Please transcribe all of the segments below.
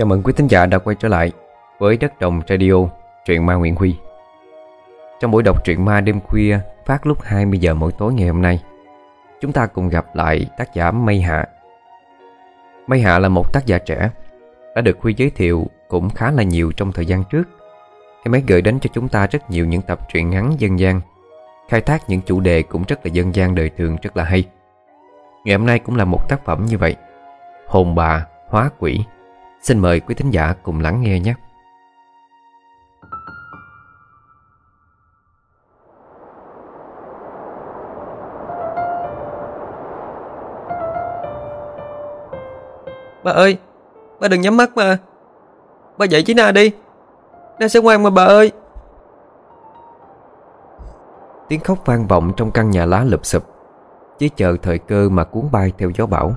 Chào mừng quý thính giả đã quay trở lại với Đất Đồng Radio, truyện ma Nguyễn Huy. Trong buổi đọc truyện ma đêm khuya phát lúc 20 giờ mỗi tối ngày hôm nay, chúng ta cùng gặp lại tác giả Mây Hạ. Mây Hạ là một tác giả trẻ, đã được Huy giới thiệu cũng khá là nhiều trong thời gian trước. Em ấy gửi đến cho chúng ta rất nhiều những tập truyện ngắn dân gian, khai thác những chủ đề cũng rất là dân gian đời thường rất là hay. Ngày hôm nay cũng là một tác phẩm như vậy. Hồn bà, hóa quỷ Xin mời quý thính giả cùng lắng nghe nhé. Bà ơi Bà đừng nhắm mắt mà. Bà dậy chị Na đi. Na sẽ ngoan mà bà ơi. Tiếng khóc vang vọng trong căn nhà lá lụp sụp Chỉ chờ thời cơ mà cuốn bay theo gió bão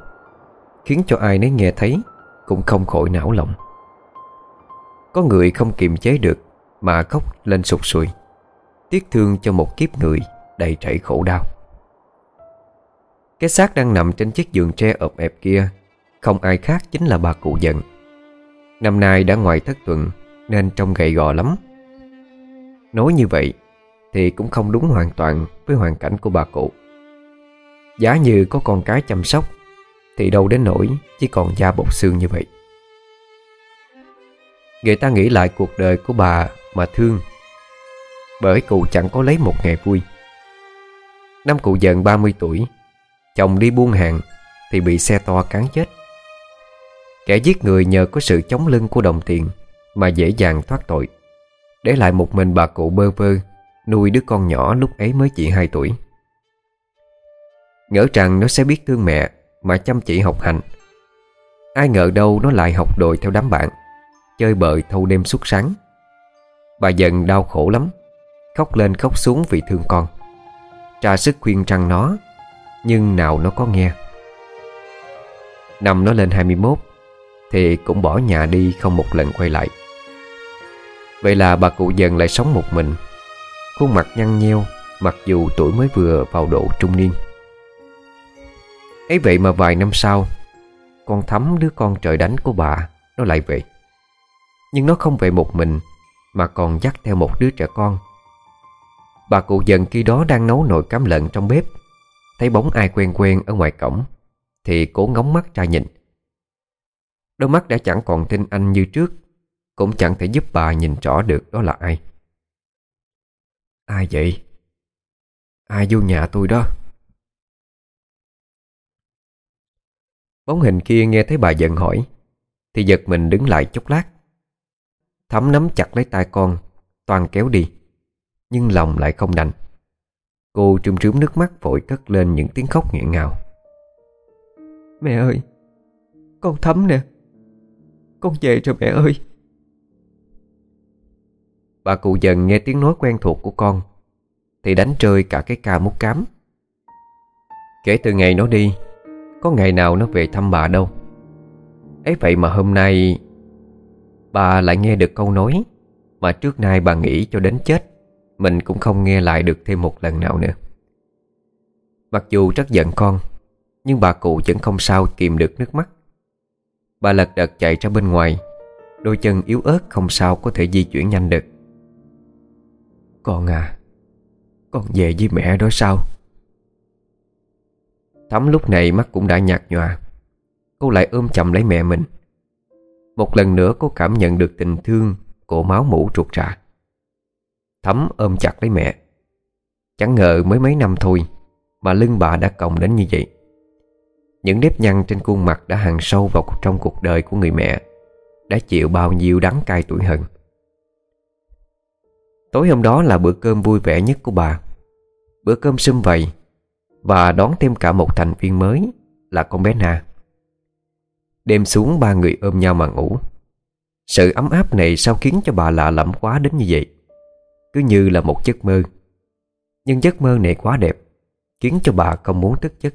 Khiến cho ai nấy nghe thấy cũng không khỏi não lòng. Có người không kiềm chế được Mà khóc lên sụt sùi. Tiếc thương cho một kiếp người Đầy trảy khổ đau. Cái xác đang nằm trên chiếc giường tre ộp ẹp kia, Không ai khác chính là bà cụ giận. Năm nay đã ngoài thất tuần, Nên trông gầy gò lắm. Nói như vậy Thì cũng không đúng hoàn toàn Với hoàn cảnh của bà cụ. Giá như có con cái chăm sóc thì đâu đến nỗi Chỉ còn da bột xương như vậy. Người ta nghĩ lại cuộc đời của bà Mà thương. Bởi cụ chẳng có lấy một ngày vui. Năm cụ dần 30 tuổi, Chồng đi buôn hàng Thì bị xe to cán chết. Kẻ giết người nhờ có sự chống lưng của đồng tiền Mà dễ dàng thoát tội. Để lại một mình bà cụ bơ vơ, Nuôi đứa con nhỏ lúc ấy mới chỉ 2 tuổi. Ngỡ rằng nó sẽ biết thương mẹ mà chăm chỉ học hành. Ai ngờ đâu nó lại học đội theo đám bạn, Chơi bời thâu đêm suốt sáng. Bà dần đau khổ lắm, Khóc lên khóc xuống vì thương con. Tra sức khuyên răng nó, Nhưng nào nó có nghe. Năm nó lên 21 Thì cũng bỏ nhà đi không một lần quay lại. Vậy là bà cụ dần lại sống một mình. Khuôn mặt nhăn nheo, Mặc dù tuổi mới vừa vào độ trung niên ấy vậy mà vài năm sau, Con thắm đứa con trời đánh của bà, Nó lại về. Nhưng nó không về một mình, Mà còn dắt theo một đứa trẻ con. Bà cụ dần khi đó đang nấu nồi cám lợn trong bếp. Thấy bóng ai quen quen ở ngoài cổng, Thì cố ngóng mắt ra nhìn. Đôi mắt đã chẳng còn tin anh như trước, Cũng chẳng thể giúp bà nhìn rõ được đó là ai. Ai vậy? Ai vô nhà tôi đó? Bóng hình kia nghe thấy bà giận hỏi Thì giật mình đứng lại chốc lát. Thắm nắm chặt lấy tay con Toàn kéo đi Nhưng lòng lại không đành. Cô trùm trướm nước mắt vội cất lên những tiếng khóc nghẹn ngào. Mẹ ơi Con Thắm nè Con về rồi mẹ ơi. Bà cụ dần nghe tiếng nói quen thuộc của con Thì đánh rơi cả cái ca mút cám. Kể từ ngày nó đi có ngày nào nó về thăm bà đâu. Ấy vậy mà hôm nay, Bà lại nghe được câu nói Mà trước nay bà nghĩ cho đến chết, Mình cũng không nghe lại được thêm một lần nào nữa. Mặc dù rất giận con, Nhưng bà cụ vẫn không sao kìm được nước mắt. Bà lật đật chạy ra bên ngoài, Đôi chân yếu ớt không sao có thể di chuyển nhanh được. Con à Con về với mẹ đó sao? Thắm lúc này mắt cũng đã nhạt nhòa. Cô lại ôm chầm lấy mẹ mình. Một lần nữa cô cảm nhận được tình thương Của máu mũ trục rà Thắm ôm chặt lấy mẹ. Chẳng ngờ mới mấy năm thôi Mà lưng bà đã còng đến như vậy. Những nếp nhăn trên khuôn mặt Đã hằn sâu vào trong cuộc đời của người mẹ, Đã chịu bao nhiêu đắng cay tuổi hận. Tối hôm đó là bữa cơm vui vẻ nhất của bà. Bữa cơm sum vầy và đón thêm cả một thành viên mới Là con bé Na. Đêm xuống ba người ôm nhau mà ngủ. Sự ấm áp này sao khiến cho bà lạ lẫm quá đến như vậy? Cứ như là một giấc mơ. Nhưng giấc mơ này quá đẹp, Khiến cho bà không muốn thức giấc.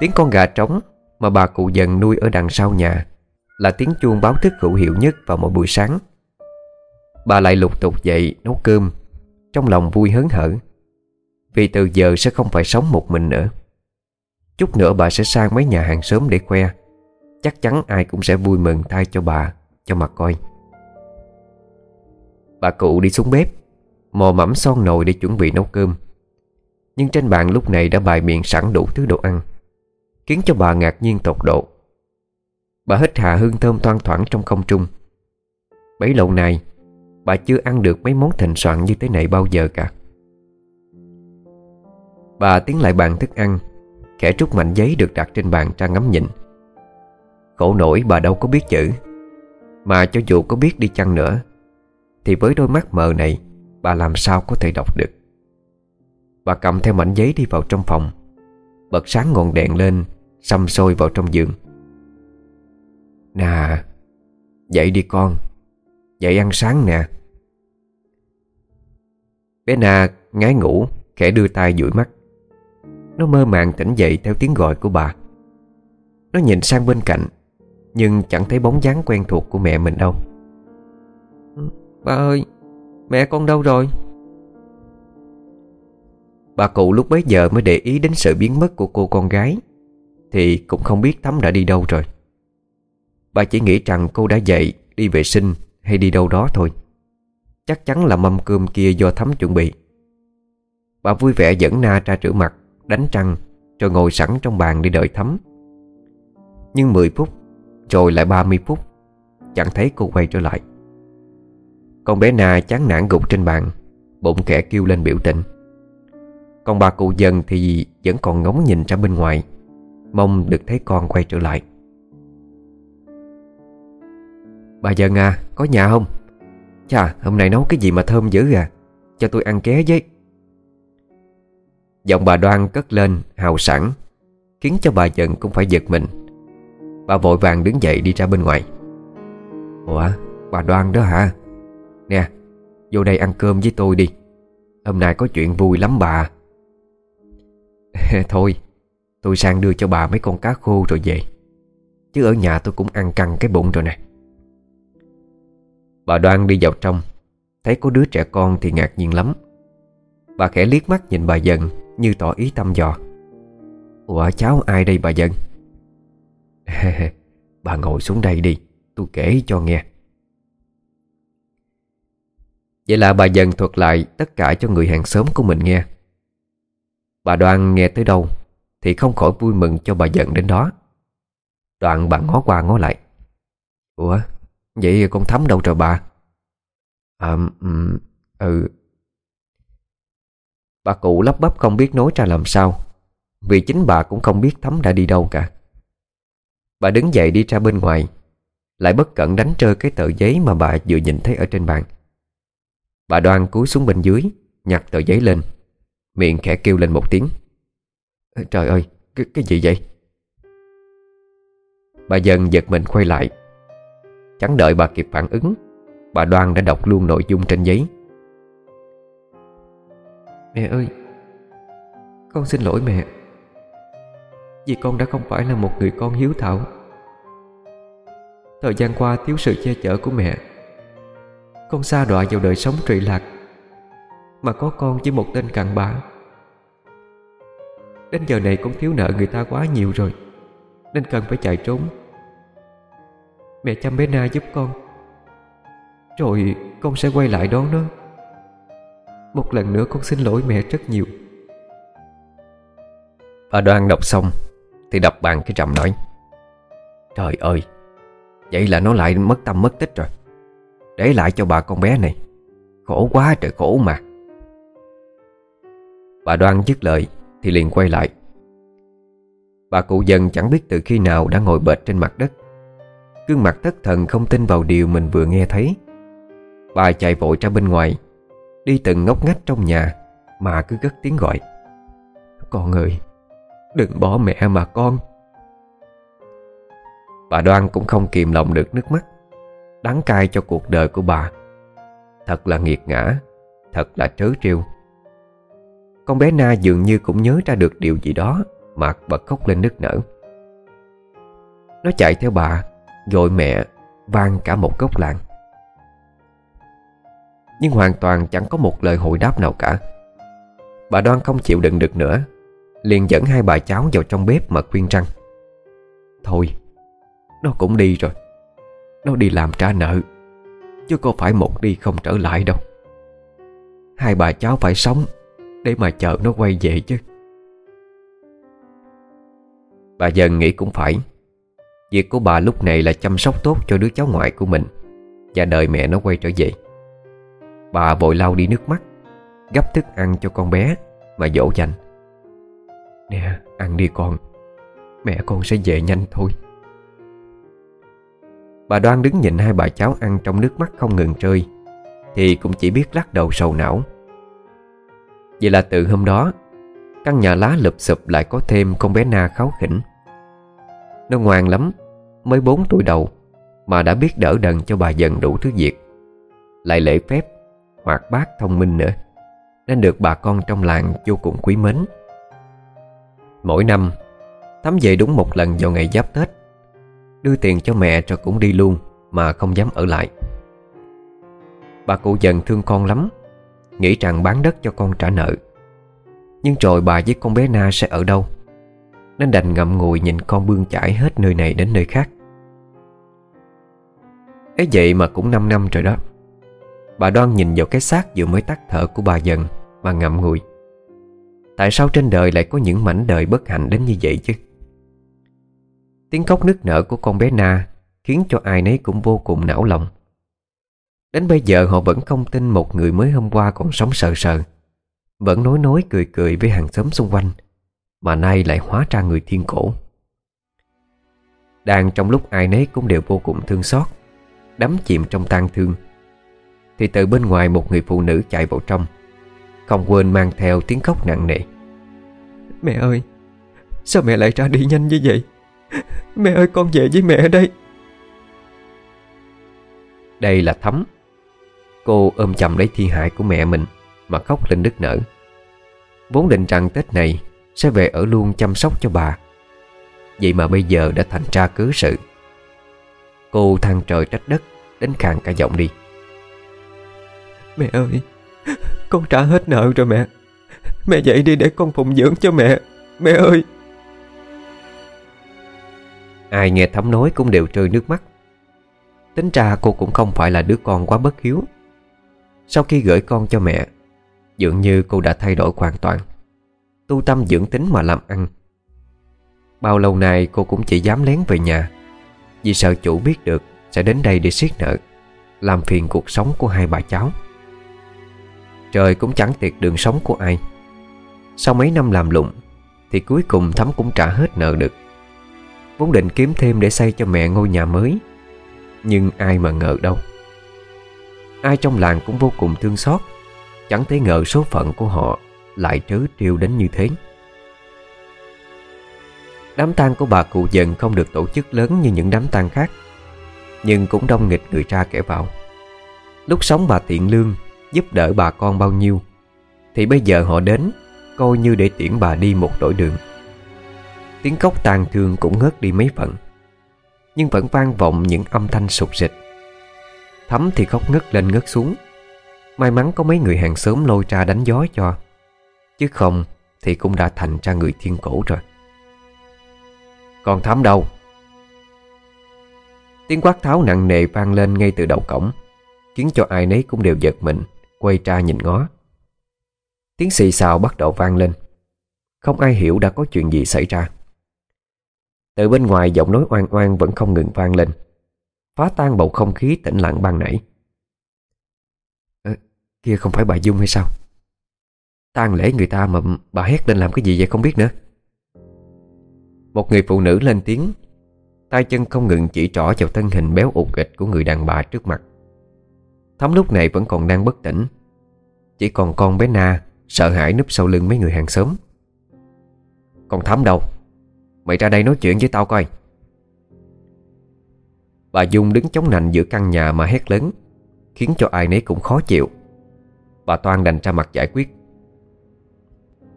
Tiếng con gà trống Mà bà cụ dần nuôi ở đằng sau nhà Là tiếng chuông báo thức hữu hiệu nhất vào mỗi buổi sáng. Bà lại lục tục dậy nấu cơm, Trong lòng vui hớn hở vì từ giờ sẽ không phải sống một mình nữa. Chút nữa bà sẽ sang mấy nhà hàng sớm để khoe. Chắc chắn ai cũng sẽ vui mừng thay cho bà, Cho mà coi. Bà cụ đi xuống bếp, Mò mẫm son nồi để chuẩn bị nấu cơm. Nhưng trên bàn lúc này đã bày miệng sẵn đủ thứ đồ ăn, Khiến cho bà ngạc nhiên tột độ. Bà hít hà hương thơm thoang thoảng trong không trung. Bấy lâu nay, Bà chưa ăn được mấy món thịnh soạn như thế này bao giờ cả. Bà tiến lại bàn thức ăn. Khẽ trút mảnh giấy được đặt trên bàn ra ngắm nhìn. Khổ nổi bà đâu có biết chữ. Mà cho dù có biết đi chăng nữa Thì với đôi mắt mờ này Bà làm sao có thể đọc được. Bà cầm theo mảnh giấy đi vào trong phòng. Bật sáng ngọn đèn lên Xăm sôi vào trong giường. Nà, Dậy đi con. Dậy ăn sáng nè. Bé Na ngái ngủ Khẽ đưa tay dụi mắt. Nó mơ màng tỉnh dậy theo tiếng gọi của bà. Nó nhìn sang bên cạnh Nhưng chẳng thấy bóng dáng quen thuộc của mẹ mình đâu. Bà ơi Mẹ con đâu rồi? Bà cụ lúc bấy giờ mới để ý đến sự biến mất của cô con gái Thì cũng không biết Thắm đã đi đâu rồi. Bà chỉ nghĩ rằng cô đã dậy Đi vệ sinh hay đi đâu đó thôi. Chắc chắn là mâm cơm kia do Thắm chuẩn bị. Bà vui vẻ dẫn Na ra rửa mặt Đánh trăng Rồi ngồi sẵn trong bàn để đợi thấm. Nhưng 10 phút Rồi lại 30 phút, Chẳng thấy cô quay trở lại. Con bé Na chán nản gục trên bàn, Bụng khẽ kêu lên biểu tình. Còn bà cụ dần thì Vẫn còn ngóng nhìn ra bên ngoài, Mong được thấy con quay trở lại. Bà dần à có nhà không? Chà, hôm nay nấu cái gì mà thơm dữ à? Cho tôi ăn ké với. Giọng bà đoan cất lên, hào sẵn Khiến cho bà dần cũng phải giật mình. Bà vội vàng đứng dậy đi ra bên ngoài. Ủa, bà đoan đó hả? Nè, Vô đây ăn cơm với tôi đi. Hôm nay có chuyện vui lắm bà. Thôi, Tôi sang đưa cho bà mấy con cá khô rồi về. Chứ ở nhà tôi cũng ăn căng cái bụng rồi nè. Bà Đoan đi vào trong. Thấy có đứa trẻ con thì ngạc nhiên lắm. Bà khẽ liếc mắt nhìn bà dần. Như tỏ ý thăm dò. Ủa, cháu ai đây bà dần Bà ngồi xuống đây đi, Tôi kể cho nghe. Vậy là bà dần thuật lại Tất cả cho người hàng xóm của mình nghe. Bà Đoan nghe tới đâu Thì không khỏi vui mừng cho bà dần đến đó. Đoạn bà ngó qua ngó lại. Ủa, Vậy con Thắm đâu rồi bà? À Ừ, ừ Bà cụ lắp bắp không biết nói ra làm sao. Vì chính bà cũng không biết Thắm đã đi đâu cả. Bà đứng dậy đi ra bên ngoài Lại bất cẩn đánh rơi cái tờ giấy Mà bà vừa nhìn thấy ở trên bàn. Bà đoan cúi xuống bên dưới Nhặt tờ giấy lên. Miệng khẽ kêu lên một tiếng. Trời ơi, cái, cái gì vậy? Bà dần giật mình quay lại. Chẳng đợi bà kịp phản ứng Bà Đoan đã đọc luôn nội dung trên giấy. Mẹ ơi, Con xin lỗi mẹ. Vì con đã không phải là một người con hiếu thảo. Thời gian qua thiếu sự che chở của mẹ. Con xa đọa vào đời sống trụy lạc, Mà có con với một tên cặn bã. Đến giờ này con thiếu nợ người ta quá nhiều rồi, Nên cần phải chạy trốn. Mẹ chăm bé Na giúp con, Rồi con sẽ quay lại đón nó. Một lần nữa con xin lỗi mẹ rất nhiều. Bà Đoan đọc xong, Thì đập bàn cái trầm nói. Trời ơi, Vậy là nó lại mất tâm mất tích rồi. Để lại cho bà con bé này, Khổ quá trời khổ mà. Bà Đoan dứt lời, Thì liền quay lại. Bà cụ dần chẳng biết từ khi nào đã ngồi bệt trên mặt đất. Gương mặt thất thần không tin vào điều mình vừa nghe thấy. Bà chạy vội ra bên ngoài Đi từng ngóc ngách trong nhà Mà cứ gất tiếng gọi. Con ơi, Đừng bỏ mẹ mà con. Bà Đoan cũng không kìm lòng được nước mắt, Đắng cay cho cuộc đời của bà. Thật là nghiệt ngã, Thật là trớ trêu. Con bé Na dường như cũng nhớ ra được điều gì đó Mà bật khóc lên nức nở. Nó chạy theo bà Gọi mẹ, vang cả một góc làng. Nhưng hoàn toàn chẳng có một lời hồi đáp nào cả. Bà Đoan không chịu đựng được nữa, Liền dẫn hai bà cháu vào trong bếp mà khuyên răng. Thôi, Nó cũng đi rồi. Nó đi làm trả nợ, Chứ có phải một đi không trở lại đâu. Hai bà cháu phải sống Để mà chờ nó quay về chứ. Bà dần nghĩ cũng phải. Việc của bà lúc này là chăm sóc tốt cho đứa cháu ngoại của mình, Và đợi mẹ nó quay trở về. Bà vội lau đi nước mắt, Gấp thức ăn cho con bé Mà dỗ dành. Nè, ăn đi con, Mẹ con sẽ về nhanh thôi. Bà đoan đứng nhìn hai bà cháu ăn trong nước mắt không ngừng rơi, Thì cũng chỉ biết lắc đầu sầu não. Vậy là từ hôm đó, Căn nhà lá lụp sụp lại có thêm con bé Na kháo khỉnh. Nó ngoan lắm, Mới 4 tuổi đầu, Mà đã biết đỡ đần cho bà dần đủ thứ việc. Lại lễ phép Hoạt bát thông minh nữa, Nên được bà con trong làng vô cùng quý mến. Mỗi năm Thắm về đúng một lần vào ngày giáp Tết, Đưa tiền cho mẹ rồi cũng đi luôn Mà không dám ở lại. Bà cụ dần thương con lắm, Nghĩ rằng bán đất cho con trả nợ. Nhưng rồi bà với con bé Na sẽ ở đâu? Nên đành ngậm ngùi nhìn con bươn chải hết nơi này đến nơi khác. Ấy vậy mà cũng 5 năm rồi đó. Bà đoan nhìn vào cái xác vừa mới tắt thở của bà dần, Mà ngậm ngùi. Tại sao trên đời lại có những mảnh đời bất hạnh đến như vậy chứ? Tiếng khóc nức nở của con bé Na Khiến cho ai nấy cũng vô cùng não lòng. Đến bây giờ họ vẫn không tin một người mới hôm qua còn sống sờ sờ, Vẫn nói nói cười cười với hàng xóm xung quanh, Mà nay lại hóa ra người thiên cổ. Đang trong lúc ai nấy cũng đều vô cùng thương xót, Đắm chìm trong tang thương thì từ bên ngoài một người phụ nữ chạy vào trong. Không quên mang theo tiếng khóc nặng nề. Mẹ ơi Sao mẹ lại ra đi nhanh như vậy? Mẹ ơi con về với mẹ đây. Đây là Thắm. Cô ôm chầm lấy thi hại của mẹ mình Mà khóc lên đứt nở. Vốn định rằng Tết này Sẽ về ở luôn chăm sóc cho bà. Vậy mà bây giờ đã thành ra cớ sự. Cô than trời trách đất Đến khàn cả giọng đi Mẹ ơi, Con trả hết nợ rồi mẹ. Mẹ dậy đi để con phụng dưỡng cho mẹ. Mẹ ơi. Ai nghe Thắm nói cũng đều rơi nước mắt. Tính ra cô cũng không phải là đứa con quá bất hiếu. Sau khi gửi con cho mẹ, Dường như cô đã thay đổi hoàn toàn. Tu tâm dưỡng tính mà làm ăn. Bao lâu nay cô cũng chỉ dám lén về nhà, Vì sợ chủ biết được Sẽ đến đây để siết nợ, Làm phiền cuộc sống của hai bà cháu. Trời cũng chẳng tiệt đường sống của ai. Sau mấy năm làm lụng, Thì cuối cùng Thắm cũng trả hết nợ được. Vốn định kiếm thêm để xây cho mẹ ngôi nhà mới, Nhưng ai mà ngờ đâu. Ai trong làng cũng vô cùng thương xót, Chẳng thể ngờ số phận của họ Lại trớ trêu đến như thế. Đám tang của bà cụ dần không được tổ chức lớn như những đám tang khác, Nhưng cũng đông nghịch người ra kẻ vào. Lúc sống bà tiện lương Giúp đỡ bà con bao nhiêu. Thì bây giờ họ đến, Coi như để tiễn bà đi một đổi đường. Tiếng khóc tàn thương cũng ngớt đi mấy phần, Nhưng vẫn vang vọng những âm thanh sụt sịch. Thấm thì khóc ngất lên ngất xuống. May mắn có mấy người hàng xóm lôi ra đánh gió cho, Chứ không thì cũng đã thành ra người thiên cổ rồi. Còn Thắm đâu? Tiếng quát tháo nặng nề vang lên ngay từ đầu cổng, Khiến cho ai nấy cũng đều giật mình. Quay ra nhìn ngó. Tiếng xì xào bắt đầu vang lên. Không ai hiểu đã có chuyện gì xảy ra. Từ bên ngoài giọng nói oan oan vẫn không ngừng vang lên. Phá tan bầu không khí tĩnh lặng ban nãy. À, Kia không phải bà Dung hay sao? Tang lễ người ta mà bà hét lên làm cái gì vậy không biết nữa. Một người phụ nữ lên tiếng tay chân không ngừng chỉ trỏ vào thân hình béo ụt ịch của người đàn bà trước mặt. Thắm lúc này vẫn còn đang bất tỉnh. Chỉ còn con bé Na Sợ hãi núp sau lưng mấy người hàng xóm. Còn Thắm đâu? Mày ra đây nói chuyện với tao coi. Bà Dung đứng chống nạnh giữa căn nhà mà hét lớn, Khiến cho ai nấy cũng khó chịu. Bà Toan đành ra mặt giải quyết.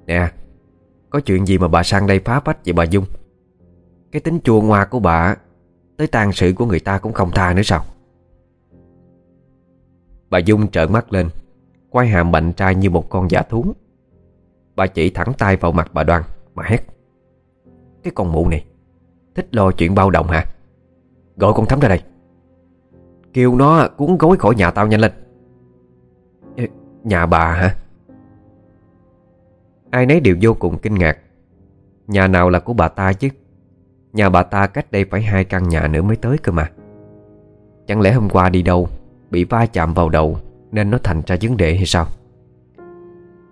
Nè, Có chuyện gì mà bà sang đây phá bách vậy bà Dung? Cái tính chua ngoa của bà, Tới tàn sự của người ta cũng không tha nữa sao? Bà Dung trợn mắt lên Quay hàm bệnh trai như một con giả thú. Bà chỉ thẳng tay vào mặt bà Đoan, Mà hét. Cái con mụ này, Thích lo chuyện bao động hả? Gọi con Thắm ra đây. Kêu nó cuốn gối khỏi nhà tao nhanh lên. Nhà bà hả? Ai nấy đều vô cùng kinh ngạc. Nhà nào là của bà ta chứ? Nhà bà ta cách đây phải hai căn nhà nữa mới tới cơ mà. Chẳng lẽ hôm qua đi đâu Bị va chạm vào đầu Nên nó thành ra vấn đề hay sao?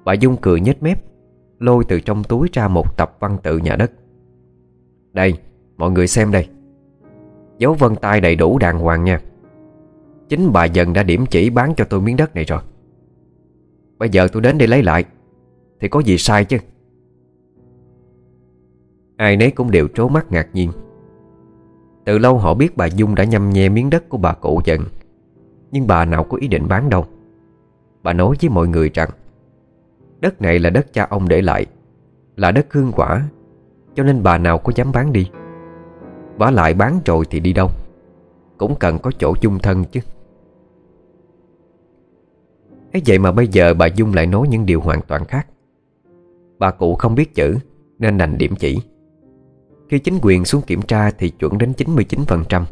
Bà Dung cười nhếch mép, Lôi từ trong túi ra một tập văn tự nhà đất. Đây, Mọi người xem đây. Dấu vân tay đầy đủ đàng hoàng nha. Chính bà dần đã điểm chỉ bán cho tôi miếng đất này rồi. Bây giờ tôi đến đây lấy lại, Thì có gì sai chứ? Ai nấy cũng đều trố mắt ngạc nhiên. Từ lâu họ biết bà Dung đã nhâm nhe miếng đất của bà cụ dần. Nhưng bà nào có ý định bán đâu. Bà nói với mọi người rằng, Đất này là đất cha ông để lại, Là đất hương quả, Cho nên bà nào có dám bán đi. Bà lại bán rồi thì đi đâu, Cũng cần có chỗ chung thân chứ. Ấy vậy mà bây giờ bà Dung lại nói những điều hoàn toàn khác. Bà cụ không biết chữ, Nên đành điểm chỉ. Khi chính quyền xuống kiểm tra Thì chuẩn đến 99%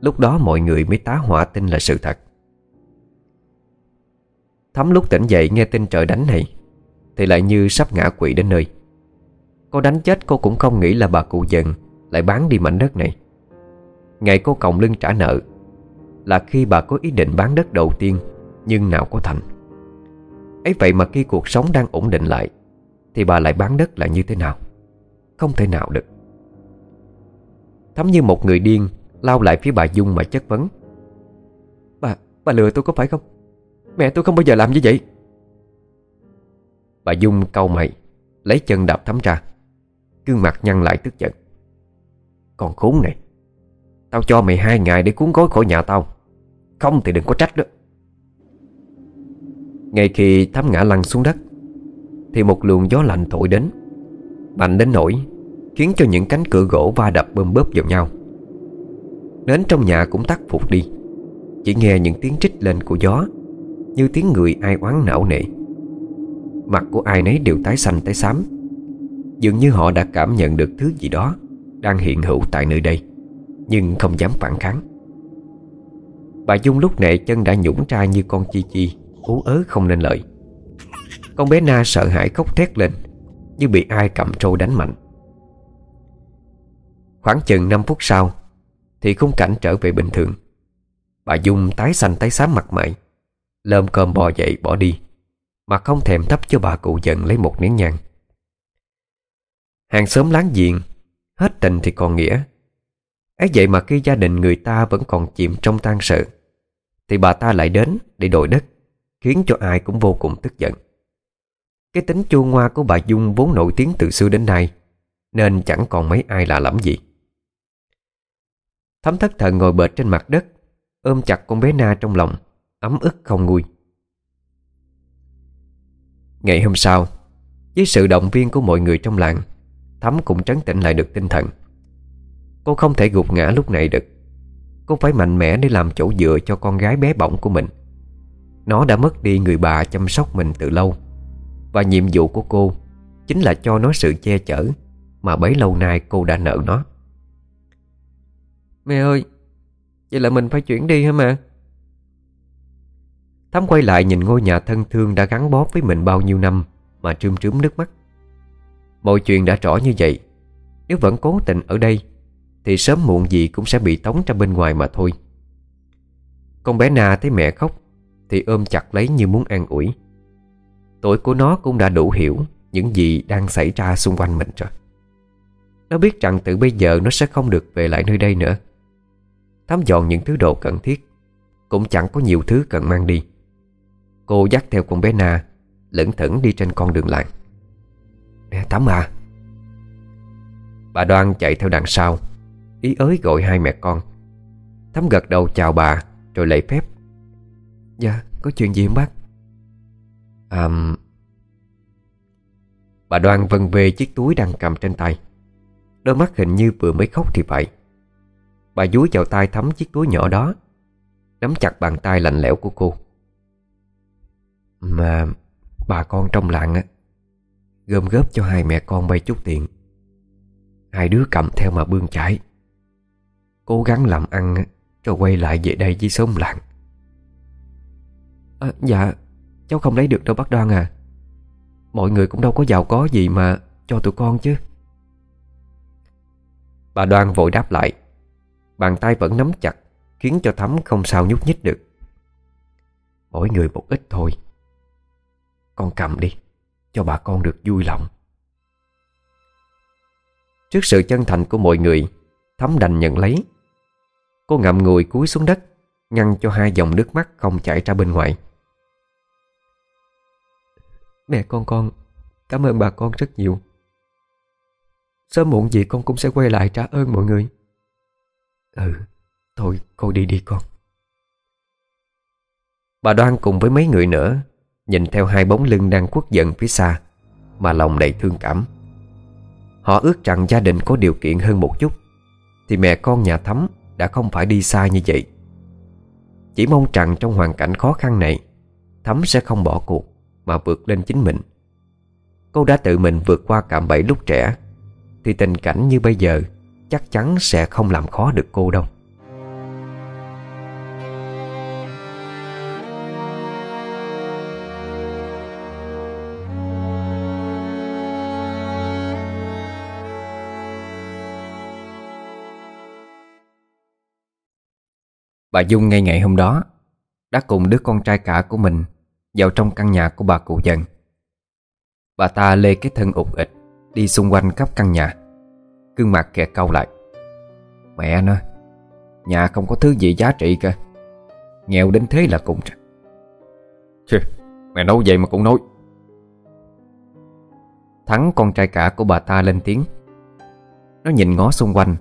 Lúc đó mọi người mới tá hỏa tin là sự thật. Thắm lúc tỉnh dậy nghe tin trời đánh này, Thì lại như sắp ngã quỵ đến nơi. Cô đánh chết cô cũng không nghĩ là bà cụ dần Lại bán đi mảnh đất này. Ngày cô còng lưng trả nợ, Là khi bà có ý định bán đất đầu tiên, Nhưng nào có thành. Ấy vậy mà khi cuộc sống đang ổn định lại, Thì bà lại bán đất là như thế nào? Không thể nào được. Thắm như một người điên Lao lại phía bà Dung mà chất vấn. Bà, bà lừa tôi có phải không? Mẹ tôi không bao giờ làm như vậy. Bà Dung câu mày Lấy chân đạp thắm ra. Gương mặt nhăn lại tức giận. Còn khốn này Tao cho mày hai ngày để cuốn gói khỏi nhà tao. Không thì đừng có trách đó Ngay khi thắm ngã lăn xuống đất Thì một luồng gió lạnh thổi đến. Mạnh đến nỗi Khiến cho những cánh cửa gỗ va đập bơm bớp vào nhau nến trong nhà cũng tắt phục đi. Chỉ nghe những tiếng trích lên của gió, Như tiếng người ai oán não nệ. Mặt của ai nấy đều tái xanh tái xám. Dường như họ đã cảm nhận được thứ gì đó Đang hiện hữu tại nơi đây, Nhưng không dám phản kháng. Bà Dung lúc nệ chân đã nhũng ra như con chi chi, Ú ớ không nên lợi Con bé Na sợ hãi khóc thét lên, Như bị ai cầm trâu đánh mạnh. Khoảng chừng 5 phút sau thì khung cảnh trở về bình thường. Bà Dung tái xanh tái xám mặt mày Lơm cơm bò dậy bỏ đi Mà không thèm thấp cho bà cụ giận lấy một nén nhang. Hàng xóm láng giềng Hết tình thì còn nghĩa. Ấy vậy mà khi gia đình người ta vẫn còn chìm trong tan sự, Thì bà ta lại đến để đổi đất Khiến cho ai cũng vô cùng tức giận. Cái tính chua ngoa của bà Dung vốn nổi tiếng từ xưa đến nay Nên chẳng còn mấy ai lạ lẫm gì. Thấm thất thần ngồi bệt trên mặt đất, Ôm chặt con bé Na trong lòng, Ấm ức không nguôi. Ngày hôm sau Với sự động viên của mọi người trong làng Thắm cũng trấn tĩnh lại được tinh thần. Cô không thể gục ngã lúc này được. Cô phải mạnh mẽ để làm chỗ dựa cho con gái bé bỏng của mình. Nó đã mất đi người bà chăm sóc mình từ lâu, Và nhiệm vụ của cô Chính là cho nó sự che chở Mà bấy lâu nay cô đã nợ nó. Mẹ ơi, Vậy là mình phải chuyển đi hả mẹ? Thắm quay lại nhìn ngôi nhà thân thương đã gắn bó với mình bao nhiêu năm Mà trươm trướm nước mắt. Mọi chuyện đã rõ như vậy. Nếu vẫn cố tình ở đây, Thì sớm muộn gì cũng sẽ bị tống ra bên ngoài mà thôi. Con bé Na thấy mẹ khóc, Thì ôm chặt lấy như muốn an ủi. Tuổi của nó cũng đã đủ hiểu Những gì đang xảy ra xung quanh mình rồi. Nó biết rằng từ bây giờ Nó sẽ không được về lại nơi đây nữa. Thám dọn những thứ đồ cần thiết. Cũng chẳng có nhiều thứ cần mang đi. Cô dắt theo con bé Na, Lững thững đi trên con đường làng Nè Tắm à. Bà Đoan chạy theo đằng sau, Ý ới gọi hai mẹ con. Thắm gật đầu chào bà, Rồi lấy phép. Dạ có chuyện gì không bác? À Bà Đoan vân về chiếc túi đang cầm trên tay. Đôi mắt hình như vừa mới khóc thì phải. Bà dúi vào tay thắm chiếc túi nhỏ đó. Nắm chặt bàn tay lạnh lẽo của cô. Mà bà con trong làng á Gom góp cho hai mẹ con bay chút tiền. Hai đứa cầm theo mà bươn chải. Cố gắng làm ăn Rồi quay lại về đây với sống làng. À, Dạ Cháu không lấy được đâu bác Đoan à. Mọi người cũng đâu có giàu có gì mà Cho tụi con chứ. Bà Đoan vội đáp lại. Bàn tay vẫn nắm chặt, Khiến cho Thắm không sao nhúc nhích được. Mỗi người một ít thôi. Con cầm đi, Cho bà con được vui lòng. Trước sự chân thành của mọi người, Thắm đành nhận lấy. Cô ngậm ngùi cúi xuống đất, Ngăn cho hai dòng nước mắt không chảy ra bên ngoài. Mẹ con con, Cảm ơn bà con rất nhiều. Sớm muộn gì con cũng sẽ quay lại trả ơn mọi người. Ừ Thôi, cô đi đi con. Bà Đoan cùng với mấy người nữa Nhìn theo hai bóng lưng đang quất giận phía xa, Mà lòng đầy thương cảm. Họ ước rằng gia đình có điều kiện hơn một chút, Thì mẹ con nhà Thắm đã không phải đi xa như vậy. Chỉ mong rằng trong hoàn cảnh khó khăn này, Thắm sẽ không bỏ cuộc Mà vượt lên chính mình. Cô đã tự mình vượt qua cạm bẫy lúc trẻ, Thì tình cảnh như bây giờ Chắc chắn sẽ không làm khó được cô đâu. Bà Dung ngay ngày hôm đó Đã cùng đứa con trai cả của mình Vào trong căn nhà của bà cụ dần. Bà ta lê cái thân ụt ịch Đi xung quanh khắp căn nhà. Gương mặt kẹt câu lại. Mẹ nó Nhà không có thứ gì giá trị cả. Nghèo đến thế là cùng Chứ Mẹ nói vậy mà cũng nói. Thắng con trai cả của bà ta lên tiếng. Nó nhìn ngó xung quanh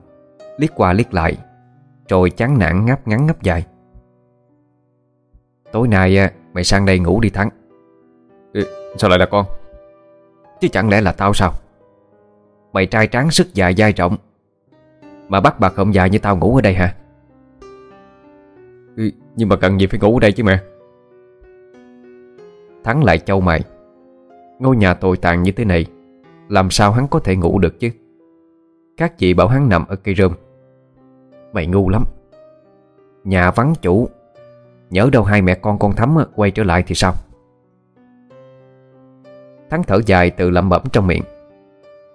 Liếc qua liếc lại rồi chán nản ngáp ngắn ngáp dài. Tối nay mày sang đây ngủ đi Thắng. Ừ, Sao lại là con? Chứ chẳng lẽ là tao sao? Mày trai tráng sức dài dai rộng. Mà bắt bà không dài như tao ngủ ở đây hả? Ừ, Nhưng mà cần gì phải ngủ ở đây chứ mẹ Thắng lại châu mày. Ngôi nhà tồi tàn như thế này Làm sao hắn có thể ngủ được chứ? Các chị bảo hắn nằm ở cây rơm. Mày ngu lắm. Nhà vắng chủ. Nhớ đâu hai mẹ con con thắm quay trở lại thì sao? Thắng thở dài tự lẩm bẩm trong miệng.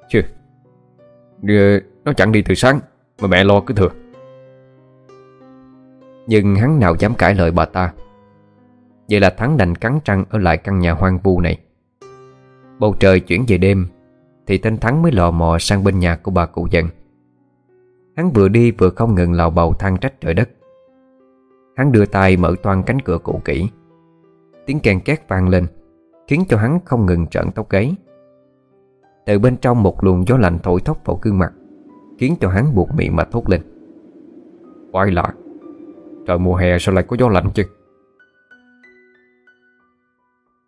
Chứ nó chẳng đi từ sáng, Mà mẹ lo cứ thừa. Nhưng hắn nào dám cãi lời bà ta. Vậy là Thắng đành cắn trăng Ở lại căn nhà hoang vu này. Bầu trời chuyển về đêm, Thì tên Thắng mới lò mò sang bên nhà của bà cụ dần. Hắn vừa đi vừa không ngừng lào bầu than trách trời đất. Hắn đưa tay mở toan cánh cửa cũ kỹ. Tiếng kèn két vang lên, Khiến cho hắn không ngừng trợn tóc gáy. Từ bên trong một luồng gió lạnh thổi thốc vào gương mặt, Khiến cho hắn buộc miệng mà thốt lên. Quái lạ! Trời, mùa hè sao lại có gió lạnh chứ?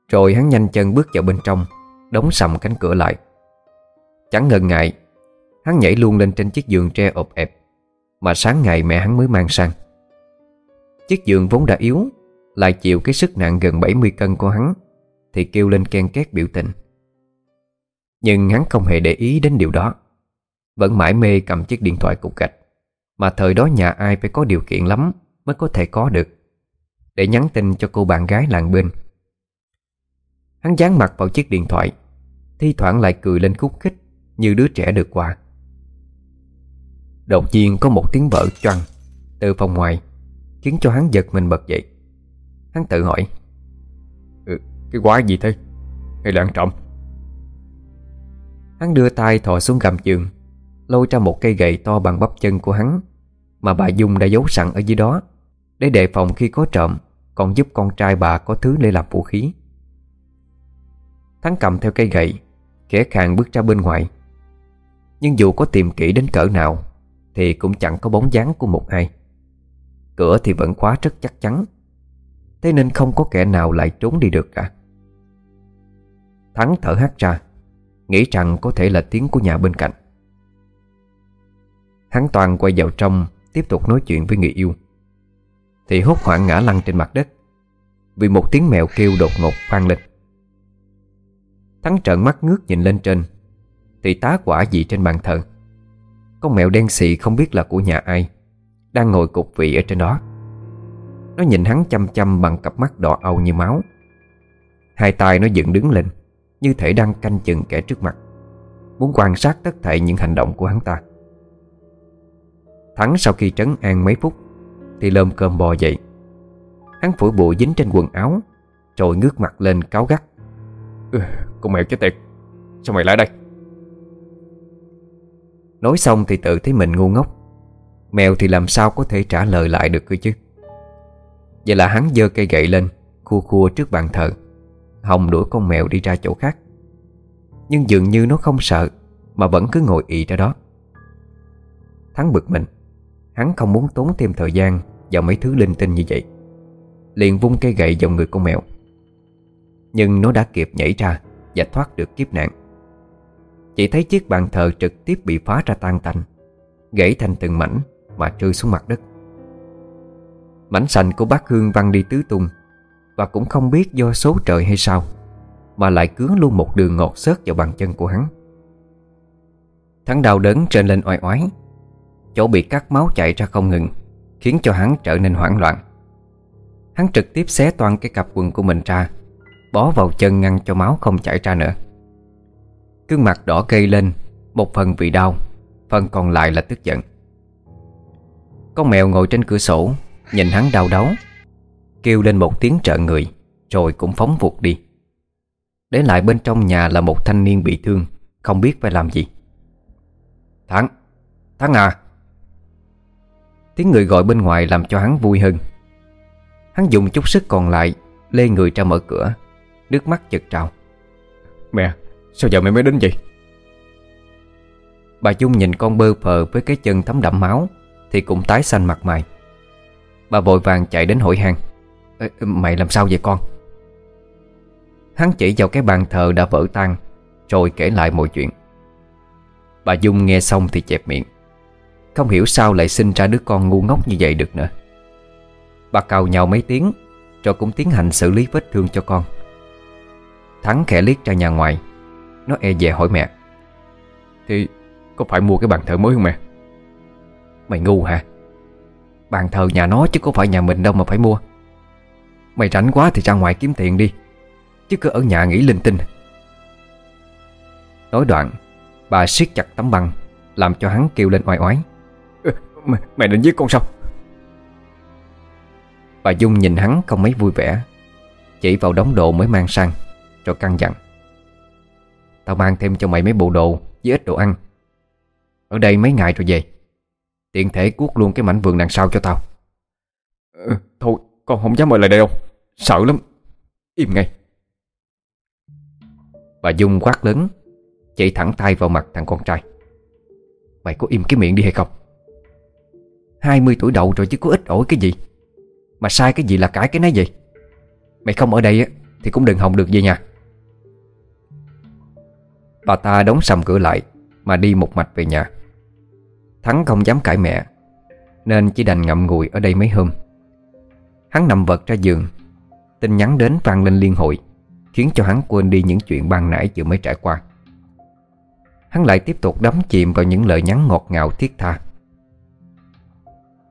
Rồi hắn nhanh chân bước vào bên trong, Đóng sầm cánh cửa lại. Chẳng ngần ngại, Hắn nhảy luôn lên trên chiếc giường tre ộp ẹp, Mà sáng ngày mẹ hắn mới mang sang. Chiếc giường vốn đã yếu, Lại chịu cái sức nặng gần 70 cân của hắn, Thì kêu lên ken két biểu tình. Nhưng hắn không hề để ý đến điều đó. Vẫn mãi mê cầm chiếc điện thoại cục gạch. Mà thời đó nhà ai phải có điều kiện lắm Mới có thể có được. Để nhắn tin cho cô bạn gái làng bên. Hắn dán mặt vào chiếc điện thoại. Thi thoảng lại cười lên khúc khích Như đứa trẻ được quà. Đột nhiên có một tiếng vỡ choang Từ phòng ngoài Khiến cho hắn giật mình bật dậy. Hắn tự hỏi ừ, Cái quái gì thế? Hay là ăn trộm? Hắn đưa tay thò xuống gầm giường, Lôi ra một cây gậy to bằng bắp chân của hắn, Mà bà Dung đã giấu sẵn ở dưới đó, Để đề phòng khi có trộm, Còn giúp con trai bà có thứ để làm vũ khí. Thắng cầm theo cây gậy, Khẽ khàng bước ra bên ngoài. Nhưng dù có tìm kỹ đến cỡ nào, thì cũng chẳng có bóng dáng của một ai. Cửa thì vẫn khóa rất chắc chắn, Thế nên không có kẻ nào lại trốn đi được cả. Thắng thở hắt ra Nghĩ rằng có thể là tiếng của nhà bên cạnh. Hắn toàn quay vào trong, Tiếp tục nói chuyện với người yêu. Thì hốt hoảng ngã lăn trên mặt đất, Vì một tiếng mèo kêu đột ngột vang lên. Thắng trợn mắt ngước nhìn lên trên, Thì tá quả gì trên bàn thờ? Con mèo đen xị không biết là của nhà ai, Đang ngồi cục vị ở trên đó. Nó nhìn hắn chăm chăm bằng cặp mắt đỏ âu như máu. Hai tay nó dựng đứng lên. Như thể đang canh chừng kẻ trước mặt Muốn quan sát tất thảy những hành động của hắn ta. Thắng sau khi trấn an mấy phút Thì lơm cơm bò dậy. Hắn phủi bụi dính trên quần áo Rồi ngước mặt lên cáo gắt. Ừ, Con mèo chết tiệt Sao mày lại đây? Nói xong thì tự thấy mình ngu ngốc. Mèo thì làm sao có thể trả lời lại được cơ chứ? Vậy là hắn giơ cây gậy lên Khua khua trước bàn thờ Hồng đuổi con mèo đi ra chỗ khác. Nhưng dường như nó không sợ, Mà vẫn cứ ngồi ị ra đó. Thắng bực mình. Hắn không muốn tốn thêm thời gian Vào mấy thứ linh tinh như vậy. Liền vung cây gậy vào người con mèo. Nhưng nó đã kịp nhảy ra Và thoát được kiếp nạn. Chỉ thấy chiếc bàn thờ trực tiếp bị phá ra tan tành, Gãy thành từng mảnh Mà rơi xuống mặt đất. Mảnh sành của bác Hương văng đi tứ tung và cũng không biết do số trời hay sao, Mà lại cướng luôn một đường ngọt xớt vào bàn chân của hắn. Thắng đau đớn trên lên oai oái, Chỗ bị cắt máu chạy ra không ngừng, Khiến cho hắn trở nên hoảng loạn. Hắn trực tiếp xé toan cái cặp quần của mình ra, Bó vào chân ngăn cho máu không chảy ra nữa. Cương mặt đỏ gây lên, Một phần vì đau, Phần còn lại là tức giận. Con mèo ngồi trên cửa sổ, Nhìn hắn đau đớn. Kêu lên một tiếng trợ người Rồi cũng phóng vụt đi. Để lại bên trong nhà là một thanh niên bị thương Không biết phải làm gì. Thắng Thắng à. Tiếng người gọi bên ngoài làm cho hắn vui hơn. Hắn dùng chút sức còn lại Lê người ra mở cửa Nước mắt chật trào. Mẹ sao giờ mẹ mới đến vậy? Bà Dung nhìn con bơ phờ với cái chân thấm đẫm máu Thì cũng tái xanh mặt mày. Bà vội vàng chạy đến hỏi Mày làm sao vậy con? Hắn chỉ vào cái bàn thờ đã vỡ tan, Rồi kể lại mọi chuyện. Bà Dung nghe xong thì chẹp miệng. Không hiểu sao lại sinh ra đứa con ngu ngốc như vậy được nữa. Bà cào nhau mấy tiếng, Rồi cũng tiến hành xử lý vết thương cho con. Thắng khẽ liếc ra nhà ngoài, Nó e dè hỏi mẹ. Thì có phải mua cái bàn thờ mới không mẹ? Mày ngu hả? Bàn thờ nhà nó chứ có phải nhà mình đâu mà phải mua. Mày rảnh quá thì ra ngoài kiếm tiền đi Chứ cứ ở nhà nghỉ linh tinh. Nói đoạn Bà siết chặt tấm băng Làm cho hắn kêu lên oai oái. Mày, mày định giết con sao? Bà Dung nhìn hắn không mấy vui vẻ Chỉ vào đống đồ mới mang sang Rồi căng dặn. Tao mang thêm cho mày mấy bộ đồ Với ít đồ ăn. Ở đây mấy ngày rồi về Tiện thể cuốc luôn cái mảnh vườn đằng sau cho tao. Ừ, Thôi con không dám ở lại đây đâu. Sợ lắm. Im ngay. Bà Dung quát lớn Chạy thẳng tay vào mặt thằng con trai. Mày có im cái miệng đi hay không? 20 tuổi đầu rồi chứ có ít ổi cái gì. Mà sai cái gì là cãi cái nấy gì Mày không ở đây á, Thì cũng đừng hòng được về nhà. Bà ta đóng sầm cửa lại, Mà đi một mạch về nhà. Thắng không dám cãi mẹ, Nên chỉ đành ngậm ngùi ở đây mấy hôm. Hắn nằm vật ra giường. Tin nhắn đến vang lên liên hội, Khiến cho hắn quên đi những chuyện ban nãy vừa mới trải qua. Hắn lại tiếp tục đắm chìm vào những lời nhắn ngọt ngào thiết tha.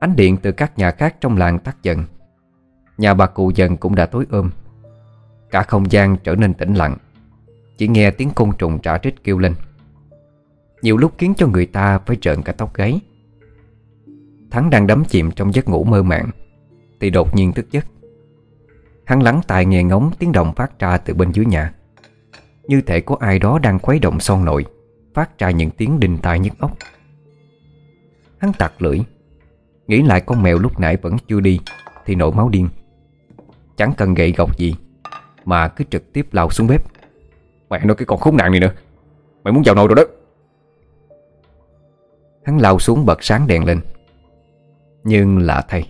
Ánh điện từ các nhà khác trong làng tắt dần. Nhà bà cụ dần cũng đã tối ôm. Cả không gian trở nên tĩnh lặng, Chỉ nghe tiếng côn trùng trả trích kêu lên. Nhiều lúc khiến cho người ta phải trợn cả tóc gáy. Thắng đang đắm chìm trong giấc ngủ mơ màng. Thì đột nhiên thức giấc. Hắn lắng tai nghe ngóng tiếng động phát ra từ bên dưới nhà. Như thể có ai đó đang khuấy động son nội Phát ra những tiếng đinh tai nhức óc. Hắn tặc lưỡi. Nghĩ lại con mèo lúc nãy vẫn chưa đi, Thì nổi máu điên. Chẳng cần gậy gọc gì, Mà cứ trực tiếp lao xuống bếp. Mẹ nói cái con khốn nạn này nữa, Mày muốn vào nồi rồi đó. Hắn lao xuống bật sáng đèn lên. Nhưng lạ thay.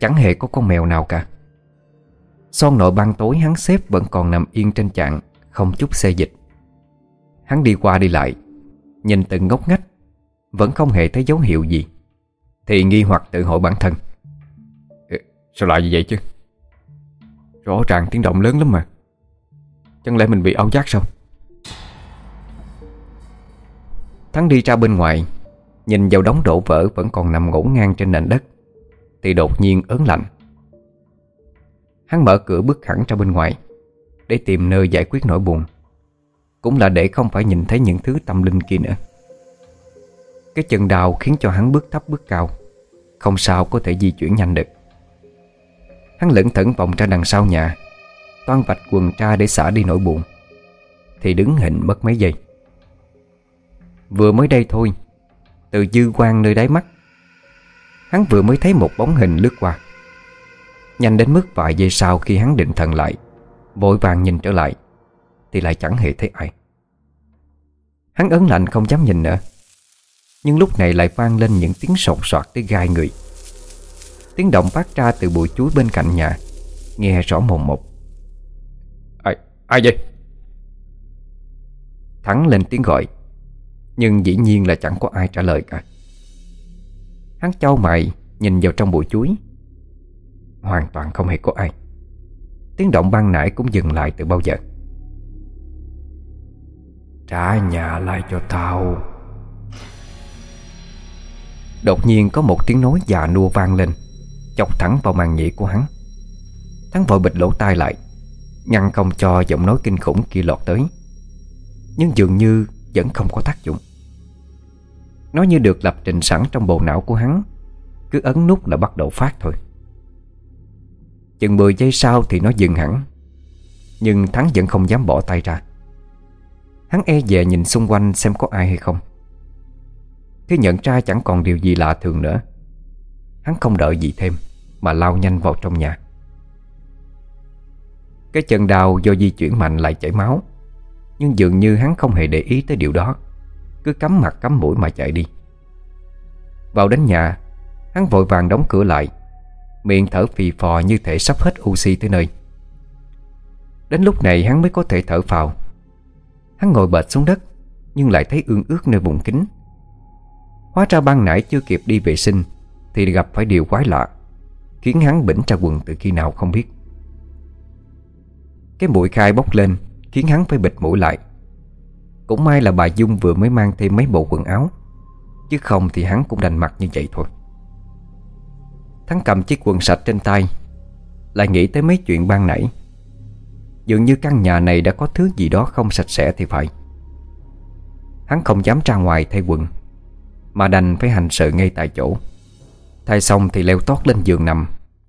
Chẳng hề có con mèo nào cả. Son nội ban tối hắn xếp vẫn còn nằm yên trên chạng, Không chút xê dịch. Hắn đi qua đi lại, Nhìn từng ngóc ngách, Vẫn không hề thấy dấu hiệu gì. Thì nghi hoặc tự hỏi bản thân Sao lại như vậy chứ? Rõ ràng tiếng động lớn lắm mà. Chẳng lẽ mình bị ảo giác sao? Thắng đi ra bên ngoài, Nhìn vào đống đổ vỡ vẫn còn nằm ngổn ngang trên nền đất. Thì đột nhiên ớn lạnh. Hắn mở cửa bước hẳn ra bên ngoài, Để tìm nơi giải quyết nỗi buồn. Cũng là để không phải nhìn thấy những thứ tâm linh kia nữa. Cái chân đào khiến cho hắn bước thấp bước cao, Không sao có thể di chuyển nhanh được. Hắn lững thững vòng ra đằng sau nhà, Toan vạch quần tra để xả đi nỗi buồn, Thì đứng hình mất mấy giây. Vừa mới đây thôi, Từ dư quan nơi đáy mắt Hắn vừa mới thấy một bóng hình lướt qua. Nhanh đến mức vài giây sau khi hắn định thần lại Vội vàng nhìn trở lại Thì lại chẳng hề thấy ai. Hắn ấn lạnh không dám nhìn nữa. Nhưng lúc này lại vang lên những tiếng sột soạt tới gai người. Tiếng động phát ra từ bụi chuối bên cạnh nhà Nghe rõ mồm một. Ai, ai vậy? Thắng lên tiếng gọi Nhưng dĩ nhiên là chẳng có ai trả lời cả. Hắn trao mày, Nhìn vào trong bụi chuối. Hoàn toàn không hề có ai. Tiếng động ban nãy cũng dừng lại từ bao giờ? Trả nhà lại cho tao. Đột nhiên có một tiếng nói già nua vang lên, Chọc thẳng vào màn nhĩ của hắn. Hắn vội bịch lỗ tai lại, Ngăn không cho giọng nói kinh khủng kia lọt tới. Nhưng dường như vẫn không có tác dụng. Nó như được lập trình sẵn trong bộ não của hắn. Cứ ấn nút là bắt đầu phát thôi. Chừng 10 giây sau thì nó dừng hẳn. Nhưng Thắng vẫn không dám bỏ tay ra. Hắn e dè nhìn xung quanh xem có ai hay không. Khi nhận ra chẳng còn điều gì lạ thường nữa, Hắn không đợi gì thêm Mà lao nhanh vào trong nhà. Cái chân đau do di chuyển mạnh lại chảy máu, Nhưng dường như hắn không hề để ý tới điều đó. Cứ cắm mặt cắm mũi mà chạy đi. Vào đến nhà, Hắn vội vàng đóng cửa lại. Miệng thở phì phò như thể sắp hết oxy tới nơi. Đến lúc này hắn mới có thể thở phào. Hắn ngồi bệt xuống đất, Nhưng lại thấy ương ướt nơi bụng kính Hóa ra ban nãy chưa kịp đi vệ sinh, Thì gặp phải điều quái lạ, Khiến hắn bỉnh ra quần từ khi nào không biết. Cái mũi khai bốc lên, Khiến hắn phải bịt mũi lại. Cũng may là bà Dung vừa mới mang thêm mấy bộ quần áo, Chứ không thì hắn cũng đành mặc như vậy thôi. Thắng cầm chiếc quần sạch trên tay, Lại nghĩ tới mấy chuyện ban nãy. Dường như căn nhà này đã có thứ gì đó không sạch sẽ thì phải. Hắn không dám ra ngoài thay quần, Mà đành phải hành sự ngay tại chỗ. Thay xong thì leo tót lên giường nằm,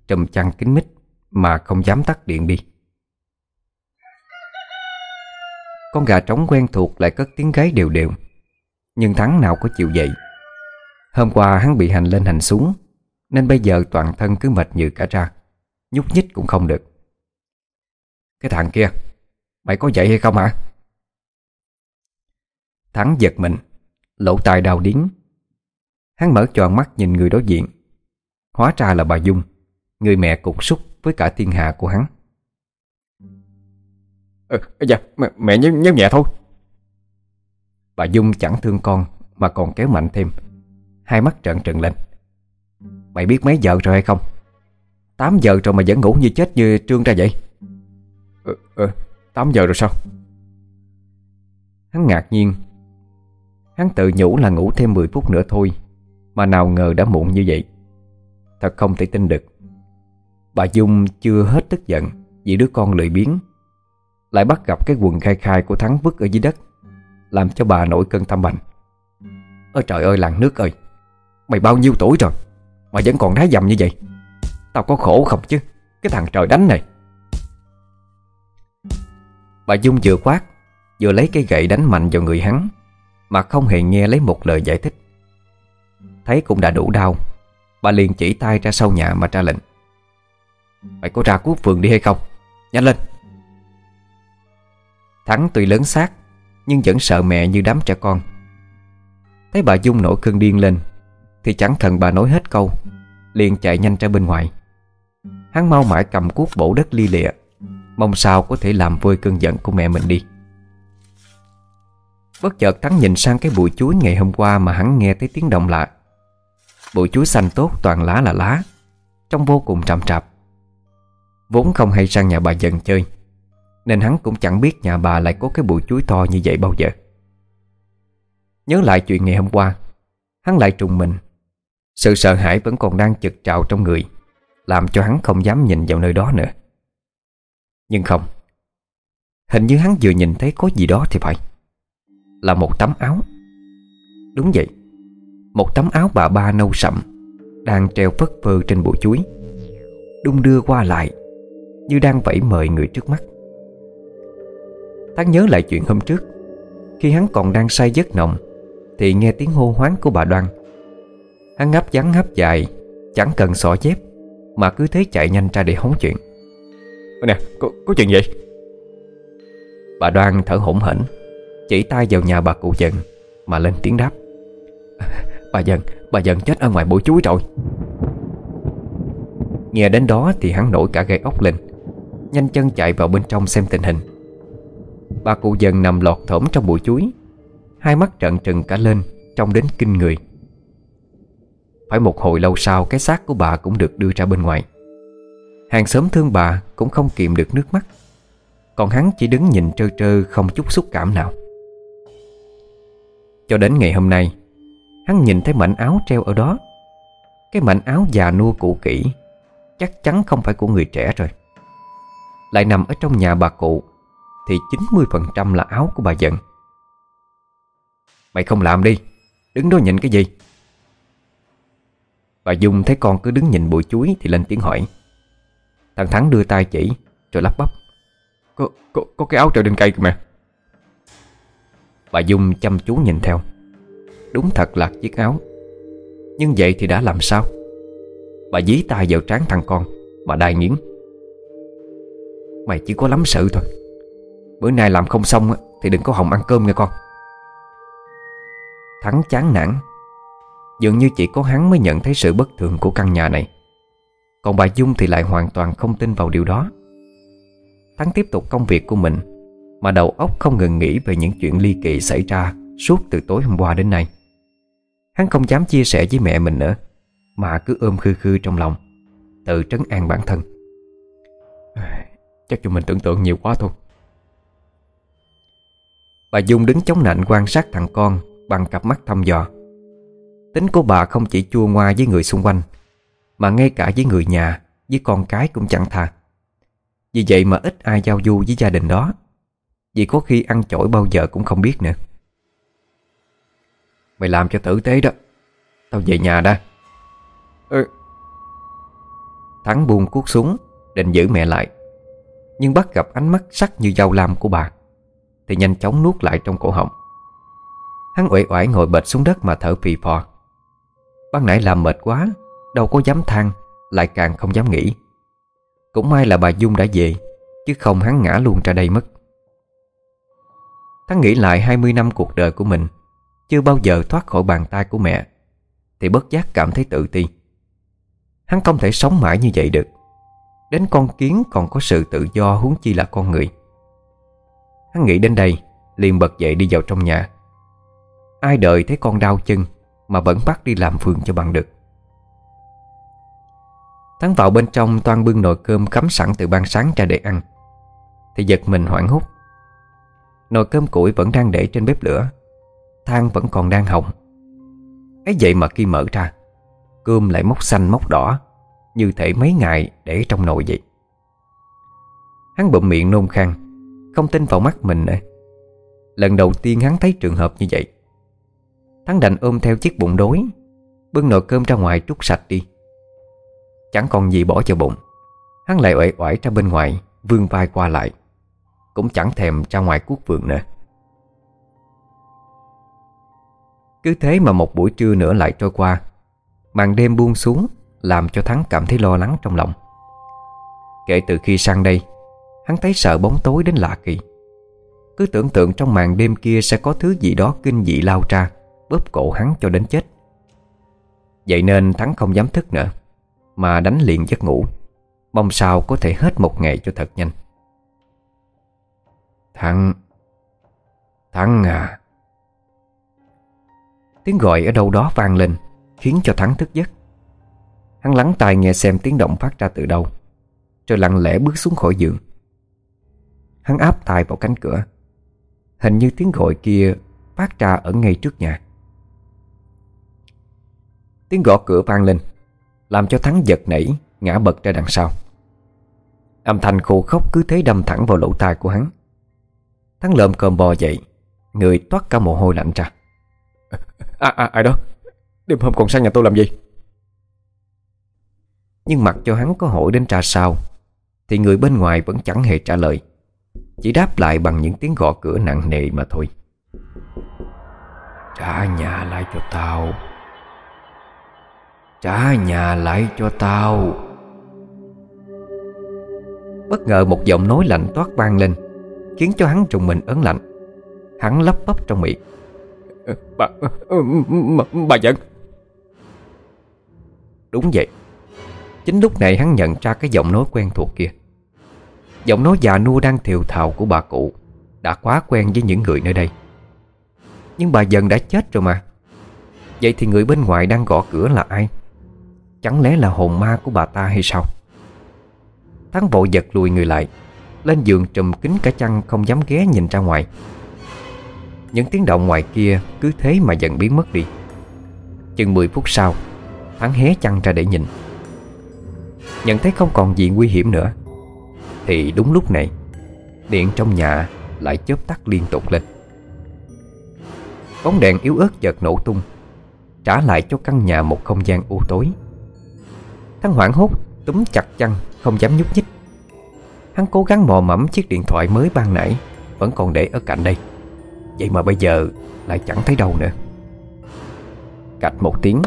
Trùm chăn kín mít Mà không dám tắt điện đi. Con gà trống quen thuộc lại cất tiếng gáy đều đều. Nhưng Thắng nào có chịu dậy. Hôm qua hắn bị hành lên hành xuống, Nên bây giờ toàn thân cứ mệt nhừ cả ra, Nhúc nhích cũng không được. Cái thằng kia, Mày có dậy hay không hả? Thắng giật mình Lỗ tai đau điếng Hắn mở tròn mắt nhìn người đối diện, Hóa ra là bà Dung, Người mẹ cục xúc với cả thiên hạ của hắn ừ, Dạ mẹ, nhớ, nhớ nhẹ thôi. Bà Dung chẳng thương con Mà còn kéo mạnh thêm. Hai mắt trợn trừng lên. Mày biết mấy giờ rồi hay không? 8 giờ rồi mà vẫn ngủ như chết như trương ra vậy? Ừ, ừ, 8 giờ rồi sao? Hắn ngạc nhiên. Hắn tự nhủ là ngủ thêm 10 phút nữa thôi Mà nào ngờ đã muộn như vậy. Thật không thể tin được. Bà Dung chưa hết tức giận Vì đứa con lười biếng lại bắt gặp cái quần khai khai của Thắng vứt ở dưới đất, Làm cho bà nổi cơn tâm bệnh Ơ trời ơi, làng nước ơi, Mày bao nhiêu tuổi rồi Mà vẫn còn đá dầm như vậy? Tao có khổ không chứ, Cái thằng trời đánh này. Bà Dung vừa quát, Vừa lấy cái gậy đánh mạnh vào người hắn, Mà không hề nghe lấy một lời giải thích. Thấy cũng đã đủ đau, Bà liền chỉ tay ra sau nhà mà ra lệnh. Mày có ra cuốc vườn đi hay không? Nhanh lên! Thắng tuy lớn xác, Nhưng vẫn sợ mẹ như đám trẻ con. Thấy bà Dung nổi cơn điên lên, Thì chẳng thần bà nói hết câu, Liền chạy nhanh ra bên ngoài. Hắn mau mãi cầm cuốc bổ đất ly lịa, Mong sao có thể làm vơi cơn giận của mẹ mình đi. Bất chợt Thắng nhìn sang cái bụi chuối ngày hôm qua Mà hắn nghe thấy tiếng động lạ. Bụi chuối xanh tốt toàn lá là lá, Trông vô cùng trầm trạp. Vốn không hay sang nhà bà dần chơi nên hắn cũng chẳng biết nhà bà lại có cái bụi chuối to như vậy bao giờ. Nhớ lại chuyện ngày hôm qua, Hắn lại trùng mình. Sự sợ hãi vẫn còn đang chực trào trong người, Làm cho hắn không dám nhìn vào nơi đó nữa. Nhưng không, Hình như hắn vừa nhìn thấy có gì đó thì phải. Là một tấm áo. Đúng vậy, Một tấm áo bà ba nâu sậm, Đang treo phất phơ trên bụi chuối, Đung đưa qua lại, Như đang vẫy mời người trước mắt. Hắn nhớ lại chuyện hôm trước. Khi hắn còn đang say giấc nồng Thì nghe tiếng hô hoáng của bà Đoan. Hắn ngáp vắng ngáp dài Chẳng cần xỏ dép Mà cứ thế chạy nhanh ra để hóng chuyện. Nè có, có chuyện gì Bà Đoan thở hổn hển Chỉ tay vào nhà bà cụ dần Mà lên tiếng đáp. Bà dần, bà dần chết ở ngoài bụi chuối rồi. Nghe đến đó thì hắn nổi cả gai ốc lên Nhanh chân chạy vào bên trong xem tình hình Bà cụ dần nằm lọt thỏm trong bụi chuối. Hai mắt trợn trừng cả lên, Trông đến kinh người. Phải một hồi lâu sau, Cái xác của bà cũng được đưa ra bên ngoài. Hàng xóm thương bà Cũng không kiềm được nước mắt. Còn hắn chỉ đứng nhìn trơ trơ, Không chút xúc cảm nào. Cho đến ngày hôm nay, Hắn nhìn thấy mảnh áo treo ở đó. Cái mảnh áo già nua cũ kỹ, Chắc chắn không phải của người trẻ rồi. Lại nằm ở trong nhà bà cụ thì 90% là áo của bà giận. Mày không làm đi Đứng đó nhìn cái gì? Bà Dung thấy con cứ đứng nhìn bụi chuối Thì lên tiếng hỏi. Thằng Thắng đưa tay chỉ Rồi lắp bắp. Có, có, có cái áo treo trên cây kìa mẹ Bà Dung chăm chú nhìn theo. Đúng thật là chiếc áo. Nhưng vậy thì đã làm sao? Bà dí tay vào trán thằng con Bà đai nghiến. Mày chỉ có lắm sự thôi. Bữa nay làm không xong Thì đừng có hòng ăn cơm nghe con. Thắng chán nản. Dường như chỉ có hắn mới nhận thấy sự bất thường của căn nhà này. Còn bà Dung thì lại hoàn toàn không tin vào điều đó. Thắng tiếp tục công việc của mình, Mà đầu óc không ngừng nghĩ về những chuyện ly kỳ xảy ra Suốt từ tối hôm qua đến nay. Hắn không dám chia sẻ với mẹ mình nữa, Mà cứ ôm khư khư trong lòng, Tự trấn an bản thân. Chắc chúng mình tưởng tượng nhiều quá thôi. Bà Dung đứng chống nạnh quan sát thằng con Bằng cặp mắt thăm dò. Tính của bà không chỉ chua ngoa với người xung quanh, Mà ngay cả với người nhà, Với con cái cũng chẳng tha. Vì vậy mà ít ai giao du với gia đình đó. Vì có khi ăn chổi bao giờ cũng không biết nữa. Mày làm cho tử tế đó. Tao về nhà đã. Ừ. Thắng buông cuốc xuống Định giữ mẹ lại. Nhưng bắt gặp ánh mắt sắc như dao lam của bà. Thì nhanh chóng nuốt lại trong cổ họng. Hắn uể oải ngồi bệt xuống đất mà thở phì phò. Ban nãy làm mệt quá, Đâu có dám than, Lại càng không dám nghĩ. Cũng may là bà Dung đã về, Chứ không hắn ngã luôn ra đây mất. Hắn nghĩ lại 20 năm cuộc đời của mình, Chưa bao giờ thoát khỏi bàn tay của mẹ, Thì bất giác cảm thấy tự ti. Hắn không thể sống mãi như vậy được. Đến con kiến còn có sự tự do huống chi là con người. Hắn nghĩ đến đây, liền bật dậy đi vào trong nhà. Ai đợi thấy con đau chân Mà vẫn bắt đi làm phường cho bằng được. Thắng vào bên trong toan bưng nồi cơm cắm sẵn từ ban sáng ra để ăn. Thì giật mình hoảng hốt. Nồi cơm củi vẫn đang để trên bếp lửa, Than vẫn còn đang hồng. Ấy vậy mà khi mở ra, Cơm lại mốc xanh mốc đỏ, Như thể mấy ngày để trong nồi vậy. Hắn bụm miệng nôn khan. Không tin vào mắt mình nữa. Lần đầu tiên hắn thấy trường hợp như vậy. Thắng đành ôm theo chiếc bụng đối Bưng nồi cơm ra ngoài trút sạch đi. Chẳng còn gì bỏ vào bụng, Hắn lại uể oải ra bên ngoài, Vươn vai qua lại, Cũng chẳng thèm ra ngoài cuốc vườn nữa. Cứ thế mà một buổi trưa nữa lại trôi qua, Màn đêm buông xuống, Làm cho Thắng cảm thấy lo lắng trong lòng. Kể từ khi sang đây Hắn thấy sợ bóng tối đến lạ kỳ. Cứ tưởng tượng trong màn đêm kia Sẽ có thứ gì đó kinh dị lao ra, Bóp cổ hắn cho đến chết. Vậy nên Thắng không dám thức nữa, Mà đánh liền giấc ngủ. Mong sao có thể hết một ngày cho thật nhanh. Thắng Thắng à. Tiếng gọi ở đâu đó vang lên, Khiến cho Thắng thức giấc. Hắn lắng tai nghe xem tiếng động phát ra từ đâu, Rồi lặng lẽ bước xuống khỏi giường. Hắn áp tai vào cánh cửa. Hình như tiếng gọi kia phát ra ở ngay trước nhà. Tiếng gõ cửa vang lên Làm cho Thắng giật nảy Ngã bật ra đằng sau. Âm thanh khô khóc cứ thế đâm thẳng vào lỗ tai của hắn. Thắng lợm cơm bò dậy Người toát cả mồ hôi lạnh ra. À, à ai đó? Đêm hôm còn sang nhà tôi làm gì? Nhưng mặc cho hắn có hỏi đến ra sao Thì người bên ngoài vẫn chẳng hề trả lời Chỉ đáp lại bằng những tiếng gõ cửa nặng nề mà thôi. Trả nhà lại cho tao. Trả nhà lại cho tao. Bất ngờ một giọng nói lạnh toát vang lên Khiến cho hắn trùng mình ớn lạnh. Hắn lắp bắp trong miệng. Bà, bà, bà giận. Đúng vậy. Chính lúc này hắn nhận ra cái giọng nói quen thuộc kia Giọng nói già nua đang thiều thào của bà cụ Đã quá quen với những người nơi đây. Nhưng bà dần đã chết rồi mà. Vậy thì người bên ngoài đang gõ cửa là ai? Chẳng lẽ là hồn ma của bà ta hay sao? Thắng vội giật lùi người lại, Lên giường trùm kín cả chăn Không dám ghé nhìn ra ngoài. Những tiếng động ngoài kia Cứ thế mà dần biến mất đi. Chừng 10 phút sau, thắng hé chăn ra để nhìn. Nhận thấy không còn gì nguy hiểm nữa thì đúng lúc này, Điện trong nhà lại chớp tắt liên tục lên. Bóng đèn yếu ớt chợt nổ tung, Trả lại cho căn nhà một không gian u tối. Thằng hoảng hốt, túm chặt chăn, Không dám nhúc nhích. Hắn cố gắng mò mẫm chiếc điện thoại mới ban nãy, Vẫn còn để ở cạnh đây. Vậy mà bây giờ lại chẳng thấy đâu nữa. Cạch một tiếng,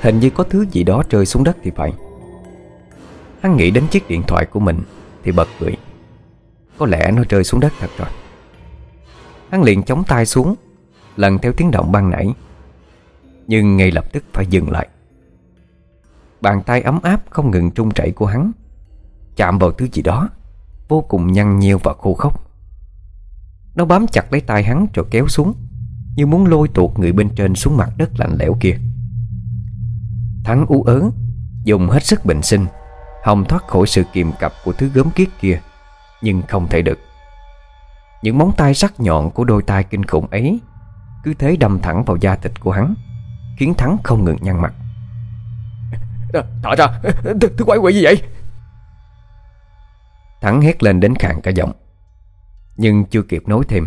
Hình như có thứ gì đó rơi xuống đất thì phải. Hắn nghĩ đến chiếc điện thoại của mình thì bật cười. Có lẽ nó rơi xuống đất thật rồi. Hắn liền chống tay xuống, Lần theo tiếng động ban nãy. Nhưng ngay lập tức phải dừng lại. Bàn tay ấm áp không ngừng trung chảy của hắn, Chạm vào thứ gì đó, Vô cùng nhăn nheo và khô khốc. Nó bám chặt lấy tay hắn rồi kéo xuống, Như muốn lôi tuột người bên trên xuống mặt đất lạnh lẽo kia. Thắng ú ớn Dùng hết sức bình sinh. Hồng thoát khỏi sự kiềm cặp của thứ gớm kiết kia Nhưng không thể được. Những móng tay sắc nhọn của đôi tay kinh khủng ấy Cứ thế đâm thẳng vào da thịt của hắn Khiến Thắng không ngừng nhăn mặt. Thả ra Thứ, thứ quái quỷ gì vậy? Thắng hét lên đến khàn cả giọng Nhưng chưa kịp nói thêm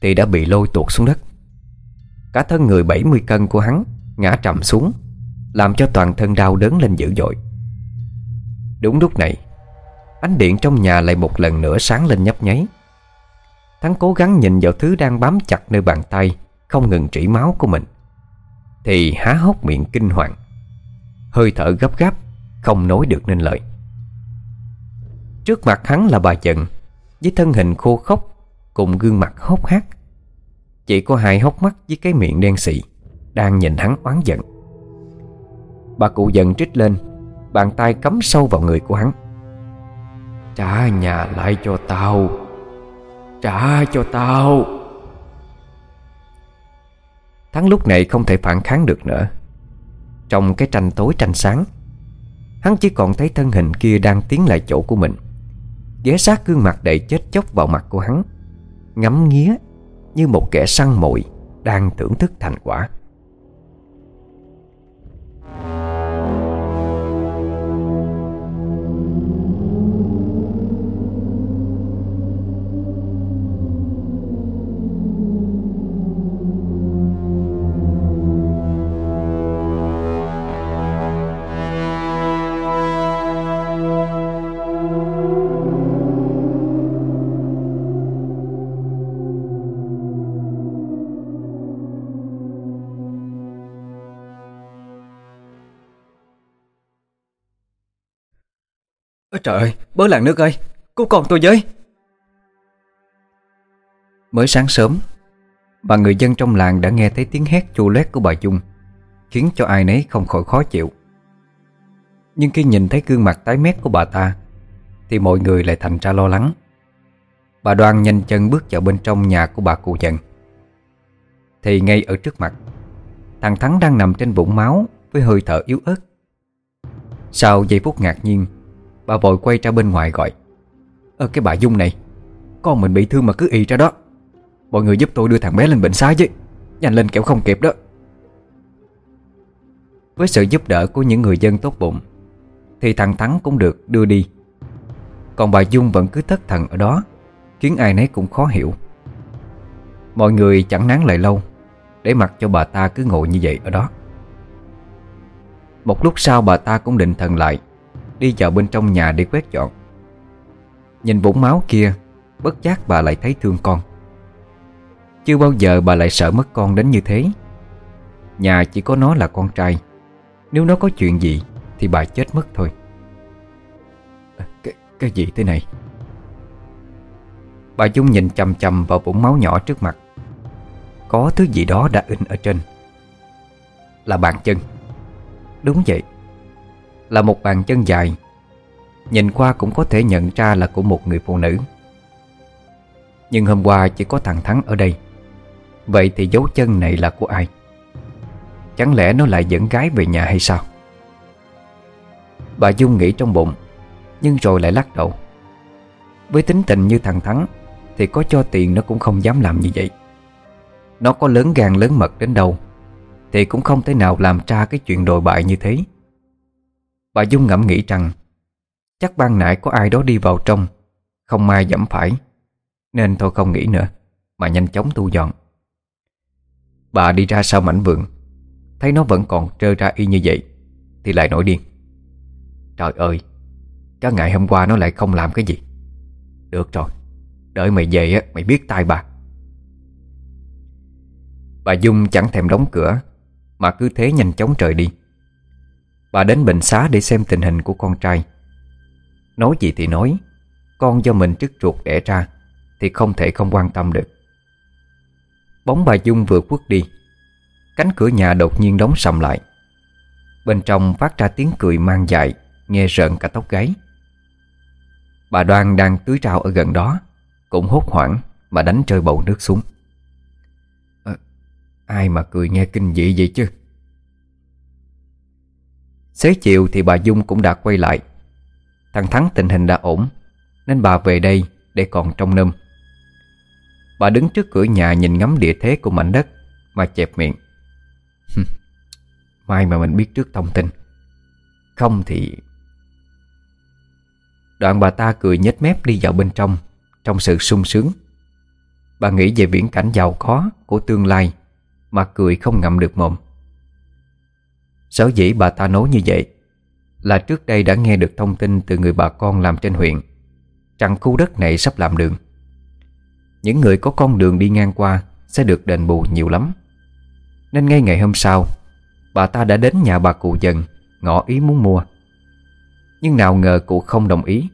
Thì đã bị lôi tuột xuống đất. Cả thân người 70 cân của hắn Ngã trầm xuống Làm cho toàn thân đau đớn lên dữ dội Đúng lúc này, Ánh điện trong nhà lại một lần nữa sáng lên nhấp nháy. Thắng cố gắng nhìn vào thứ đang bám chặt nơi bàn tay, Không ngừng trĩ máu của mình. Thì há hốc miệng kinh hoàng. Hơi thở gấp gáp, Không nói được nên lời. Trước mặt hắn là bà Trần, Với thân hình khô khốc, Cùng gương mặt hốc hác. Chỉ có hai hốc mắt với cái miệng đen xị, Đang nhìn hắn oán giận. Bà cụ giận trích lên Bàn tay cắm sâu vào người của hắn. Trả nhà lại cho tao. Trả cho tao. Thắng lúc này không thể phản kháng được nữa. Trong cái tranh tối tranh sáng, Hắn chỉ còn thấy thân hình kia đang tiến lại chỗ của mình. Ghé sát gương mặt đầy chết chóc vào mặt của hắn, Ngắm nghía Như một kẻ săn mồi Đang thưởng thức thành quả. Ôi trời ơi, bớ làng nước ơi Cứu con tôi với. Mới sáng sớm Bà người dân trong làng đã nghe thấy tiếng hét chu lét của bà Dung Khiến cho ai nấy không khỏi khó chịu. Nhưng khi nhìn thấy gương mặt tái mét của bà ta Thì mọi người lại thành ra lo lắng. Bà Đoan nhanh chân bước vào bên trong nhà của bà cụ dần. Thì ngay ở trước mặt Thằng Thắng đang nằm trên vũng máu Với hơi thở yếu ớt. Sau giây phút ngạc nhiên Bà vội quay ra bên ngoài gọi. Ơ cái bà Dung này, Con mình bị thương mà cứ y ra đó. Mọi người giúp tôi đưa thằng bé lên bệnh xá chứ Nhanh lên kẻo không kịp đó. Với sự giúp đỡ của những người dân tốt bụng, Thì thằng Thắng cũng được đưa đi. Còn bà Dung vẫn cứ thất thần ở đó, Khiến ai nấy cũng khó hiểu. Mọi người chẳng nán lại lâu, Để mặc cho bà ta cứ ngồi như vậy ở đó. Một lúc sau bà ta cũng định thần lại Đi vào bên trong nhà để quét dọn. Nhìn vũng máu kia Bất giác bà lại thấy thương con. Chưa bao giờ bà lại sợ mất con đến như thế. Nhà chỉ có nó là con trai. Nếu nó có chuyện gì Thì bà chết mất thôi. À, cái, cái gì thế này? Bà Dung nhìn chầm chầm vào vũng máu nhỏ trước mặt. Có thứ gì đó đã in ở trên. Là bàn chân. Đúng vậy. Là một bàn chân dài. Nhìn qua cũng có thể nhận ra là của một người phụ nữ. Nhưng hôm qua chỉ có thằng Thắng ở đây. Vậy thì dấu chân này là của ai? Chẳng lẽ nó lại dẫn gái về nhà hay sao? Bà Dung nghĩ trong bụng, Nhưng rồi lại lắc đầu. Với tính tình như thằng Thắng, Thì có cho tiền nó cũng không dám làm như vậy. Nó có lớn gan lớn mật đến đâu, Thì cũng không thể nào làm ra cái chuyện đồi bại như thế. Bà Dung ngẫm nghĩ rằng, Chắc ban nãy có ai đó đi vào trong, Không may dẫm phải, Nên thôi không nghĩ nữa, Mà nhanh chóng tu dọn. Bà đi ra sau mảnh vườn, Thấy nó vẫn còn trơ ra y như vậy, Thì lại nổi điên. Trời ơi Cả ngày hôm qua nó lại không làm cái gì. Được rồi, Đợi mày về á, mày biết tai bà. Bà Dung chẳng thèm đóng cửa, Mà cứ thế nhanh chóng trời đi. Bà đến bệnh xá để xem tình hình của con trai. Nói gì thì nói Con do mình trước ruột đẻ ra Thì không thể không quan tâm được. Bóng bà Dung vừa quất đi Cánh cửa nhà đột nhiên đóng sầm lại. Bên trong phát ra tiếng cười mang dại Nghe rợn cả tóc gáy. Bà Đoan đang tưới rau ở gần đó Cũng hốt hoảng Mà đánh rơi bầu nước xuống. À, Ai mà cười nghe kinh dị vậy chứ? Xế chiều thì bà Dung cũng đã quay lại. Thằng Thắng tình hình đã ổn, Nên bà về đây để còn trong nâm. Bà đứng trước cửa nhà nhìn ngắm địa thế của mảnh đất, Mà chẹp miệng. May mà mình biết trước thông tin. Không thì Đoạn bà ta cười nhếch mép đi vào bên trong Trong sự sung sướng. Bà nghĩ về viễn cảnh giàu có Của tương lai, Mà cười không ngậm được mồm. Sở dĩ bà ta nói như vậy Là trước đây đã nghe được thông tin Từ người bà con làm trên huyện. Rằng khu đất này sắp làm đường. Những người có con đường đi ngang qua Sẽ được đền bù nhiều lắm. Nên ngay ngày hôm sau, Bà ta đã đến nhà bà cụ dần, Ngỏ ý muốn mua. Nhưng nào ngờ cụ không đồng ý.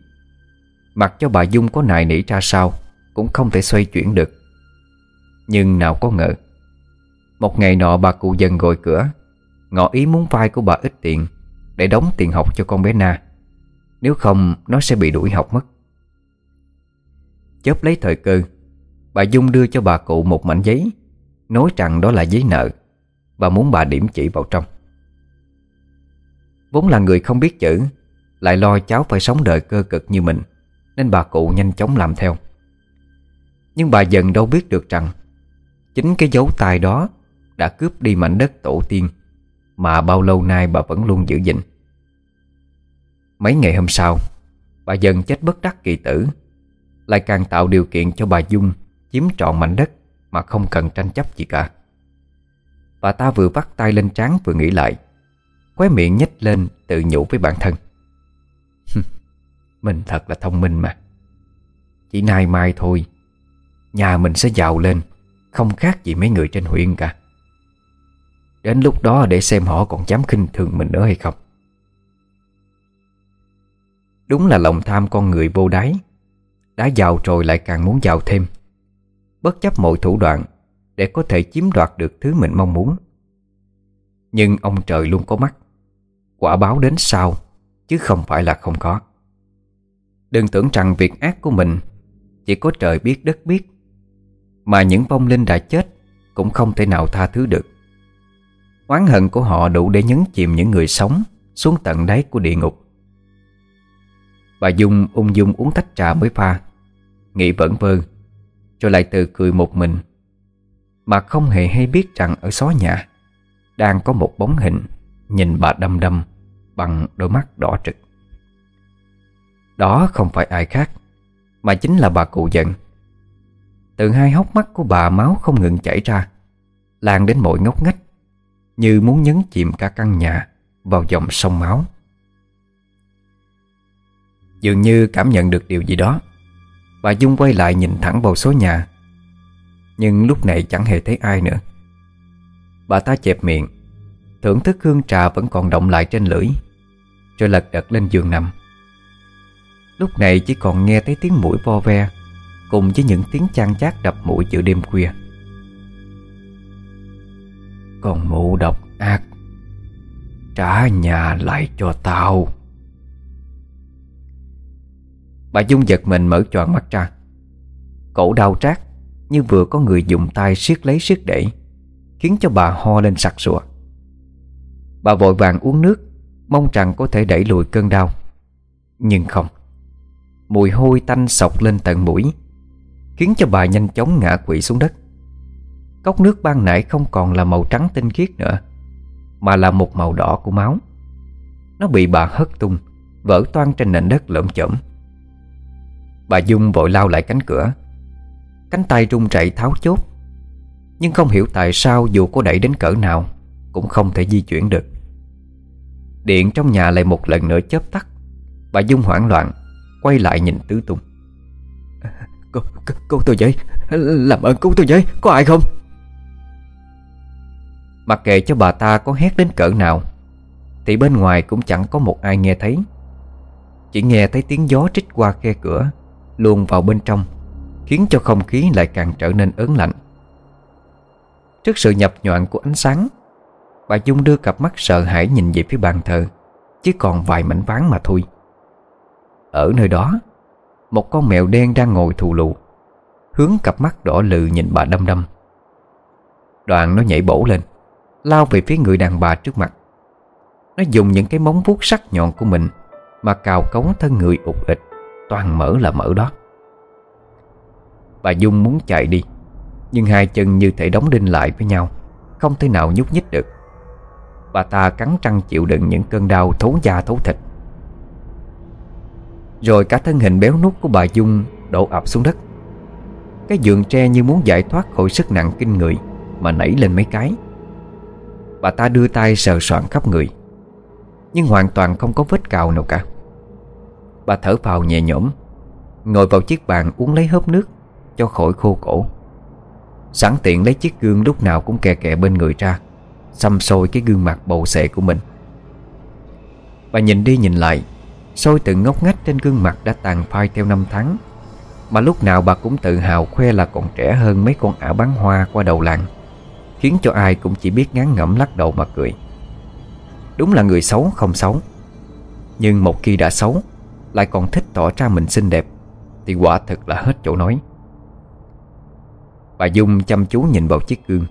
Mặc cho bà Dung có nài nỉ ra sao Cũng không thể xoay chuyển được. Nhưng nào có ngờ, Một ngày nọ bà cụ dần gọi cửa Ngọ ý muốn vai của bà ít tiền Để đóng tiền học cho con bé Na. Nếu không, nó sẽ bị đuổi học mất. Chớp lấy thời cơ, Bà Dung đưa cho bà cụ một mảnh giấy, Nói rằng đó là giấy nợ. Và muốn bà điểm chỉ vào trong. Vốn là người không biết chữ, Lại lo cháu phải sống đời cơ cực như mình, Nên bà cụ nhanh chóng làm theo. Nhưng bà dần đâu biết được rằng, Chính cái dấu tài đó Đã cướp đi mảnh đất tổ tiên. Mà bao lâu nay bà vẫn luôn giữ gìn. Mấy ngày hôm sau, Bà dần chết bất đắc kỳ tử, Lại càng tạo điều kiện cho bà Dung Chiếm trọn mảnh đất Mà không cần tranh chấp gì cả. Bà ta vừa vắt tay lên trán vừa nghĩ lại, Khóe miệng nhếch lên tự nhủ với bản thân. Mình thật là thông minh mà. Chỉ nay mai thôi, Nhà mình sẽ giàu lên, Không khác gì mấy người trên huyện cả. Đến lúc đó để xem họ còn dám khinh thường mình nữa hay không. Đúng là lòng tham con người vô đáy Đã giàu rồi lại càng muốn giàu thêm. Bất chấp mọi thủ đoạn Để có thể chiếm đoạt được thứ mình mong muốn. Nhưng ông trời luôn có mắt. Quả báo đến sau Chứ không phải là không có. Đừng tưởng rằng việc ác của mình Chỉ có trời biết đất biết, Mà những vong linh đã chết Cũng không thể nào tha thứ được. Oán hận của họ đủ để nhấn chìm những người sống Xuống tận đáy của địa ngục. Bà Dung ung dung uống tách trà mới pha, Nghĩ vẩn vơ, Rồi lại từ cười một mình. Mà không hề hay biết rằng ở xó nhà Đang có một bóng hình Nhìn bà đâm đâm Bằng đôi mắt đỏ trực Đó không phải ai khác, Mà chính là bà cụ giận. Từ hai hốc mắt của bà máu không ngừng chảy ra, Lan đến mọi ngóc ngách. Như muốn nhấn chìm cả căn nhà Vào dòng sông máu. Dường như cảm nhận được điều gì đó, Bà Dung quay lại nhìn thẳng vào số nhà, Nhưng lúc này chẳng hề thấy ai nữa. Bà ta chẹp miệng, Thưởng thức hương trà vẫn còn động lại trên lưỡi, Rồi lật đật lên giường nằm. Lúc này chỉ còn nghe thấy tiếng mũi vo ve, Cùng với những tiếng chan chát đập mũi giữa đêm khuya. Con mụ độc ác. Trả nhà lại cho tao. Bà Dung giật mình mở choàng mắt ra. Cổ đau trát, Như vừa có người dùng tay siết lấy siết để, Khiến cho bà ho lên sặc sụa. Bà vội vàng uống nước, Mong rằng có thể đẩy lùi cơn đau. Nhưng không, Mùi hôi tanh sọc lên tận mũi, Khiến cho bà nhanh chóng ngã quỵ xuống đất. Cốc nước ban nãy không còn là màu trắng tinh khiết nữa Mà là một màu đỏ của máu. Nó bị bà hất tung Vỡ toan trên nền đất lợm chởm. Bà Dung vội lao lại cánh cửa. Cánh tay run rẩy tháo chốt Nhưng không hiểu tại sao dù có đẩy đến cỡ nào Cũng không thể di chuyển được. Điện trong nhà lại một lần nữa chớp tắt. Bà Dung hoảng loạn Quay lại nhìn tứ tung Cô, cô, cô tôi vậy Làm ơn cứu tôi vậy Có ai không? Mặc kệ cho bà ta có hét đến cỡ nào, Thì bên ngoài cũng chẳng có một ai nghe thấy. Chỉ nghe thấy tiếng gió trích qua khe cửa, Luồn vào bên trong, Khiến cho không khí lại càng trở nên ớn lạnh. Trước sự nhập nhọn của ánh sáng, Bà Dung đưa cặp mắt sợ hãi nhìn về phía bàn thờ, Chỉ còn vài mảnh ván mà thôi. Ở nơi đó, Một con mèo đen đang ngồi thù lù, Hướng cặp mắt đỏ lừ nhìn bà đâm đâm Đoạn nó nhảy bổ lên. Lao về phía người đàn bà trước mặt. Nó dùng những cái móng vuốt sắc nhọn của mình Mà cào cống thân người ụt ịch, Toàn mỡ là mỡ đó. Bà Dung muốn chạy đi, Nhưng hai chân như thể đóng đinh lại với nhau, Không thể nào nhúc nhích được. Bà ta cắn răng chịu đựng những cơn đau thấu da thấu thịt. Rồi cả thân hình béo nút của bà Dung đổ ập xuống đất. Cái giường tre như muốn giải thoát khỏi sức nặng kinh người Mà nảy lên mấy cái. Bà ta đưa tay sờ soạn khắp người. Nhưng hoàn toàn không có vết cào nào cả. Bà thở phào nhẹ nhõm, Ngồi vào chiếc bàn uống lấy hớp nước Cho khỏi khô cổ. Sẵn tiện lấy chiếc gương lúc nào cũng kè kè bên người ra, Xăm sôi cái gương mặt bầu xệ của mình. Bà nhìn đi nhìn lại Sôi từng ngóc ngách trên gương mặt đã tàn phai theo năm tháng, Mà lúc nào bà cũng tự hào khoe là còn trẻ hơn mấy con ả bán hoa qua đầu làng. Khiến cho ai cũng chỉ biết ngán ngẩm lắc đầu mà cười. Đúng là người xấu không xấu, Nhưng một khi đã xấu, Lại còn thích tỏ ra mình xinh đẹp, Thì quả thật là hết chỗ nói. Bà Dung chăm chú nhìn vào chiếc gương.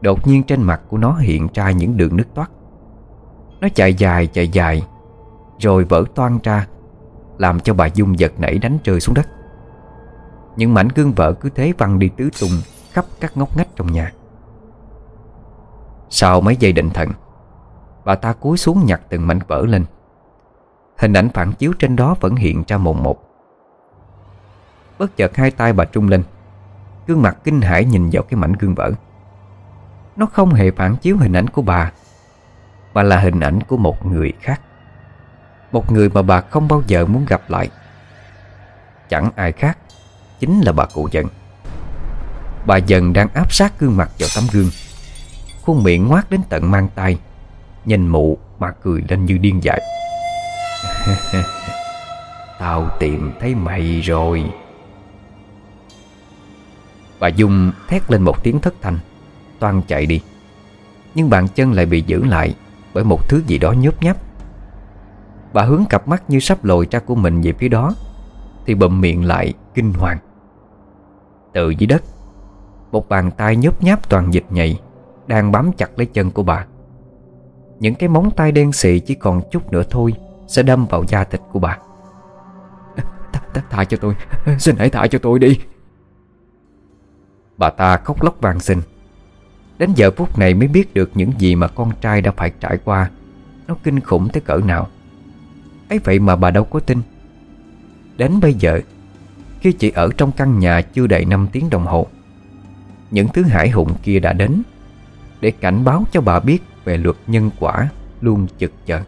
Đột nhiên trên mặt của nó hiện ra những đường nước toát. Nó chạy dài chạy dài, Rồi vỡ toan ra, Làm cho bà Dung giật nảy đánh rơi xuống đất. Những mảnh gương vỡ cứ thế văng đi tứ tung Khắp các ngóc ngách trong nhà. Sau mấy giây định thần. Bà ta cúi xuống nhặt từng mảnh vỡ lên. Hình ảnh phản chiếu trên đó vẫn hiện ra mồn một. Bất chợt hai tay bà trung lên. Gương mặt kinh hãi nhìn vào cái mảnh gương vỡ. Nó không hề phản chiếu hình ảnh của bà, Mà là hình ảnh của một người khác. Một người mà bà không bao giờ muốn gặp lại. Chẳng ai khác, Chính là bà cụ dần. Bà dần đang áp sát gương mặt vào tấm gương. Khuôn miệng ngoác đến tận mang tay. Nhìn mụ mà cười lên như điên dại. Tao tìm thấy mày rồi. Bà Dung thét lên một tiếng thất thanh. Toan chạy đi. Nhưng bàn chân lại bị giữ lại Bởi một thứ gì đó nhớp nháp. Bà hướng cặp mắt như sắp lồi ra của mình về phía đó, Thì bậm miệng lại kinh hoàng. Từ dưới đất, Một bàn tay nhớp nháp toàn dịch nhầy. Đang bám chặt lấy chân của bà. Những cái móng tay đen xị chỉ còn chút nữa thôi Sẽ đâm vào da thịt của bà. Thả, cho tôi. Xin hãy thả cho tôi đi. Bà ta khóc lóc vang xin. Đến giờ phút này mới biết được những gì mà con trai đã phải trải qua. Nó kinh khủng tới cỡ nào. Ấy vậy mà bà đâu có tin. Đến bây giờ Khi chị ở trong căn nhà chưa đầy 5 tiếng đồng hồ Những thứ hải hùng kia đã đến để cảnh báo cho bà biết Về luật nhân quả Luôn chực chờ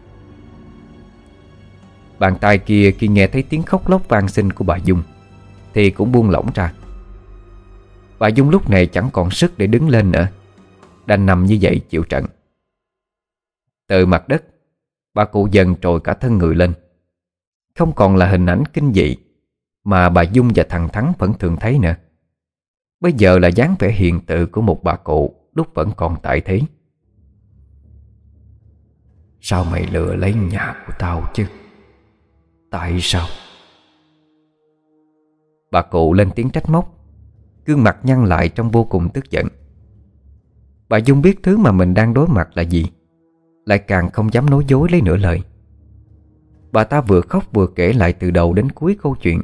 Bàn tay kia khi nghe thấy tiếng khóc lóc vang sinh của bà Dung, Thì cũng buông lỏng ra. Bà Dung lúc này chẳng còn sức để đứng lên nữa, Đành nằm như vậy chịu trận. Từ mặt đất, Bà cụ dần trồi cả thân người lên. Không còn là hình ảnh kinh dị Mà bà Dung và thằng Thắng vẫn thường thấy nữa. Bây giờ là dáng vẻ hiền tự của một bà cụ. Lúc vẫn còn tại thế. Sao mày lừa lấy nhà của tao chứ? Tại sao? Bà cụ lên tiếng trách móc. Gương mặt nhăn lại trong vô cùng tức giận. Bà Dung biết thứ mà mình đang đối mặt là gì. Lại càng không dám nói dối lấy nửa lời. Bà ta vừa khóc vừa kể lại từ đầu đến cuối câu chuyện.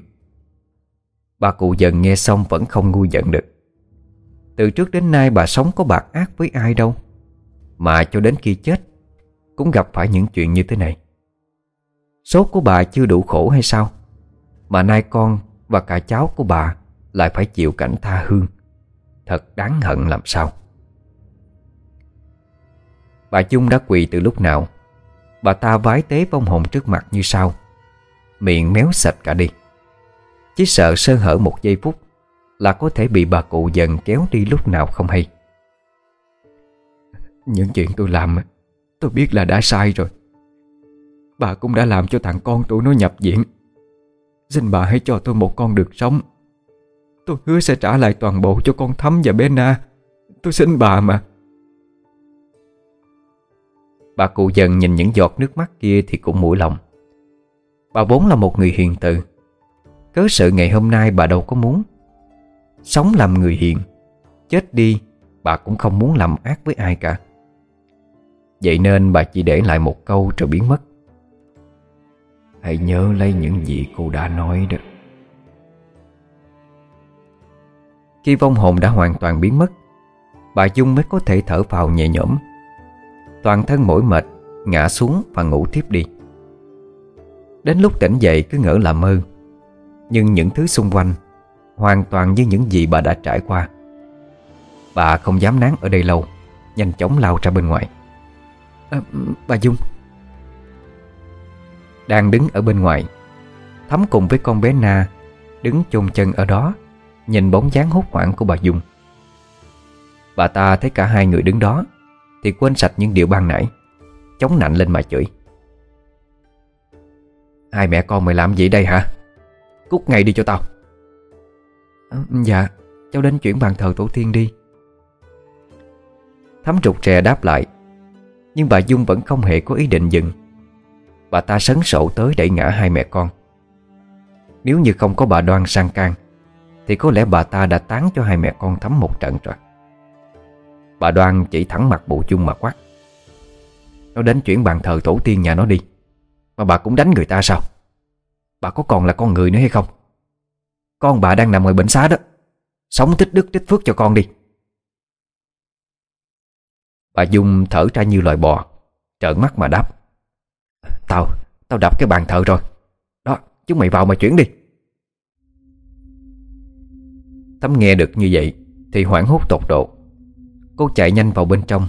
Bà cụ dần nghe xong vẫn không ngu giận được. Từ trước đến nay bà sống có bạc ác với ai đâu. Mà cho đến khi chết, Cũng gặp phải những chuyện như thế này. Số của bà chưa đủ khổ hay sao? Mà nay con và cả cháu của bà Lại phải chịu cảnh tha hương. Thật đáng hận làm sao? Bà Chung đã quỳ từ lúc nào? Bà ta vái tế vong hồn trước mặt như sau Miệng méo sạch cả đi. Chỉ sợ sơ hở một giây phút là có thể bị bà cụ dần kéo đi lúc nào không hay. Những chuyện tôi làm Tôi biết là đã sai rồi. Bà cũng đã làm cho thằng con tôi nó nhập viện. Xin bà hãy cho tôi một con được sống. Tôi hứa sẽ trả lại toàn bộ cho con Thắm và bé Na. Tôi xin bà mà. Bà cụ dần nhìn những giọt nước mắt kia thì cũng mũi lòng. Bà vốn là một người hiền từ. Cớ sự ngày hôm nay bà đâu có muốn? Sống làm người hiền. Chết đi, Bà cũng không muốn làm ác với ai cả. Vậy nên bà chỉ để lại một câu rồi biến mất. Hãy nhớ lấy những gì cô đã nói đó. Khi vong hồn đã hoàn toàn biến mất, Bà Dung mới có thể thở phào nhẹ nhõm. Toàn thân mỏi mệt, Ngã xuống và ngủ tiếp đi. Đến lúc tỉnh dậy cứ ngỡ là mơ, Nhưng những thứ xung quanh Hoàn toàn như những gì bà đã trải qua. Bà không dám nán ở đây lâu Nhanh chóng lao ra bên ngoài. À, Bà Dung. Đang đứng ở bên ngoài Thắm cùng với con bé Na Đứng chôn chân ở đó Nhìn bóng dáng hốt hoảng của bà Dung. Bà ta thấy cả hai người đứng đó thì quên sạch những điều ban nãy Chống nạnh lên mà chửi. Hai mẹ con mày làm gì đây hả? Cút ngay đi cho tao Dạ Cháu đến chuyển bàn thờ tổ tiên đi. Thắm rụt rè đáp lại, Nhưng bà Dung vẫn không hề có ý định dừng. Bà ta sấn sổ tới đẩy ngã hai mẹ con. Nếu như không có bà đoan sang can, Thì có lẽ bà ta đã tán cho hai mẹ con thắm một trận rồi. Bà Đoan chỉ thẳng mặt bộ chung mà quát, Nó đến chuyển bàn thờ tổ tiên nhà nó đi, Mà bà cũng đánh người ta sao? Bà có còn là con người nữa hay không? Con bà đang nằm ngoài bệnh xá đó. Sống tích đức tích phước cho con đi. Bà Dung thở ra như loài bò Trợn mắt mà đáp. Tao, tao đập cái bàn thờ rồi. Đó, chúng mày vào mà chuyển đi. Thấm nghe được như vậy Thì hoảng hốt tột độ. Cô chạy nhanh vào bên trong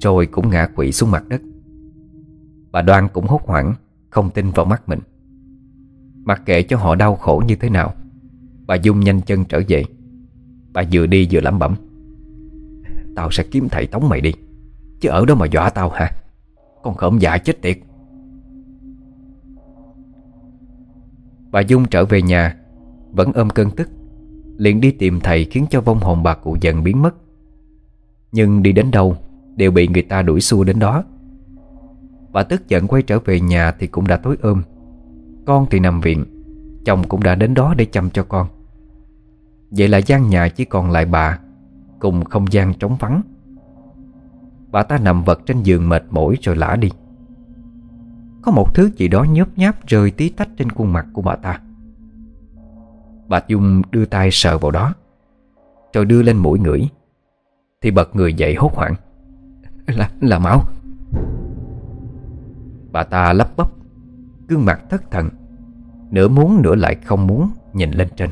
Rồi cũng ngã quỵ xuống mặt đất. Bà Đoan cũng hốt hoảng Không tin vào mắt mình. Mặc kệ cho họ đau khổ như thế nào Bà Dung nhanh chân trở về. Bà vừa đi vừa lẩm bẩm. Tao sẽ kiếm thầy tống mày đi, Chứ ở đó mà dọa tao hả? Con khổng dạ chết tiệt. Bà Dung trở về nhà, Vẫn ôm cơn tức, liền đi tìm thầy khiến cho vong hồn bà cụ dần biến mất. Nhưng đi đến đâu Đều bị người ta đuổi xua đến đó. Bà tức giận quay trở về nhà Thì cũng đã tối ôm. Con thì nằm viện Chồng cũng đã đến đó để chăm cho con. Vậy là gian nhà chỉ còn lại bà Cùng không gian trống vắng. Bà ta nằm vật trên giường mệt mỏi rồi lả đi. Có một thứ gì đó nhớp nháp rơi tí tách trên khuôn mặt của bà ta. Bà Dung đưa tay sờ vào đó Rồi đưa lên mũi ngửi. Thì bật người dậy hốt hoảng. Là, là máu. Bà ta lắp bắp Gương mặt thất thần. Nửa muốn nửa lại không muốn nhìn lên trên.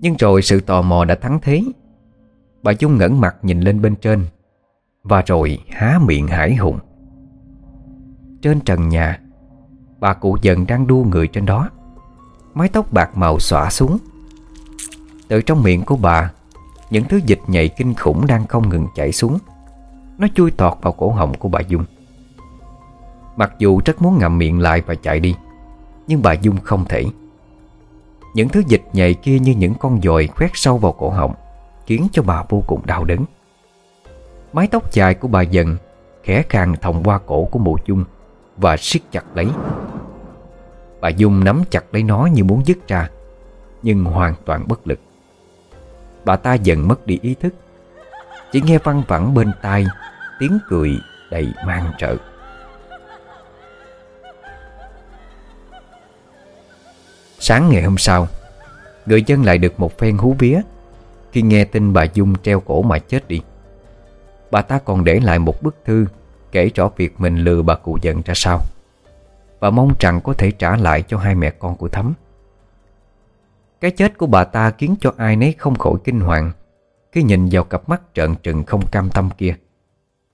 Nhưng rồi sự tò mò đã thắng thế. Bà Dung ngẩng mặt nhìn lên bên trên Và rồi há miệng hải hùng. Trên trần nhà, Bà cụ dần đang đua người trên đó. Mái tóc bạc màu xõa xuống. Từ trong miệng của bà, Những thứ dịch nhầy kinh khủng đang không ngừng chảy xuống. Nó chui tọt vào cổ họng của bà Dung. Mặc dù rất muốn ngậm miệng lại và chạy đi nhưng bà Dung không thể. Những thứ dịch nhạy kia như những con dồi khoét sâu vào cổ họng, Khiến cho bà vô cùng đau đớn. Mái tóc dài của bà dần Khẽ khàng thòng qua cổ của mụ Dung Và siết chặt lấy. Bà Dung nắm chặt lấy nó như muốn dứt ra, Nhưng hoàn toàn bất lực. Bà ta dần mất đi ý thức, Chỉ nghe văng vẳng bên tai Tiếng cười đầy mang trợ. Sáng ngày hôm sau, Người dân lại được một phen hú vía Khi nghe tin bà Dung treo cổ mà chết đi. Bà ta còn để lại một bức thư Kể rõ việc mình lừa bà cụ giận ra sao Và mong rằng có thể trả lại cho hai mẹ con của Thắm. Cái chết của bà ta khiến cho ai nấy không khỏi kinh hoàng Khi nhìn vào cặp mắt trợn trừng không cam tâm kia.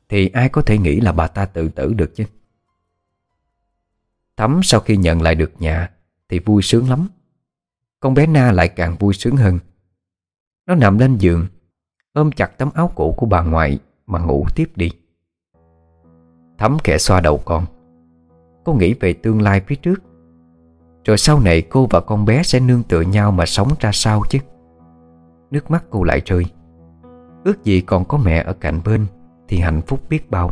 Thì ai có thể nghĩ là bà ta tự tử được chứ? Thắm sau khi nhận lại được nhà thì vui sướng lắm. Con bé Na lại càng vui sướng hơn. Nó nằm lên giường, Ôm chặt tấm áo cũ của bà ngoại Mà ngủ tiếp đi. Thấm khẽ xoa đầu con. Cô nghĩ về tương lai phía trước. Rồi sau này cô và con bé sẽ nương tựa nhau mà sống ra sao chứ? Nước mắt cô lại rơi. Ước gì còn có mẹ ở cạnh bên Thì hạnh phúc biết bao.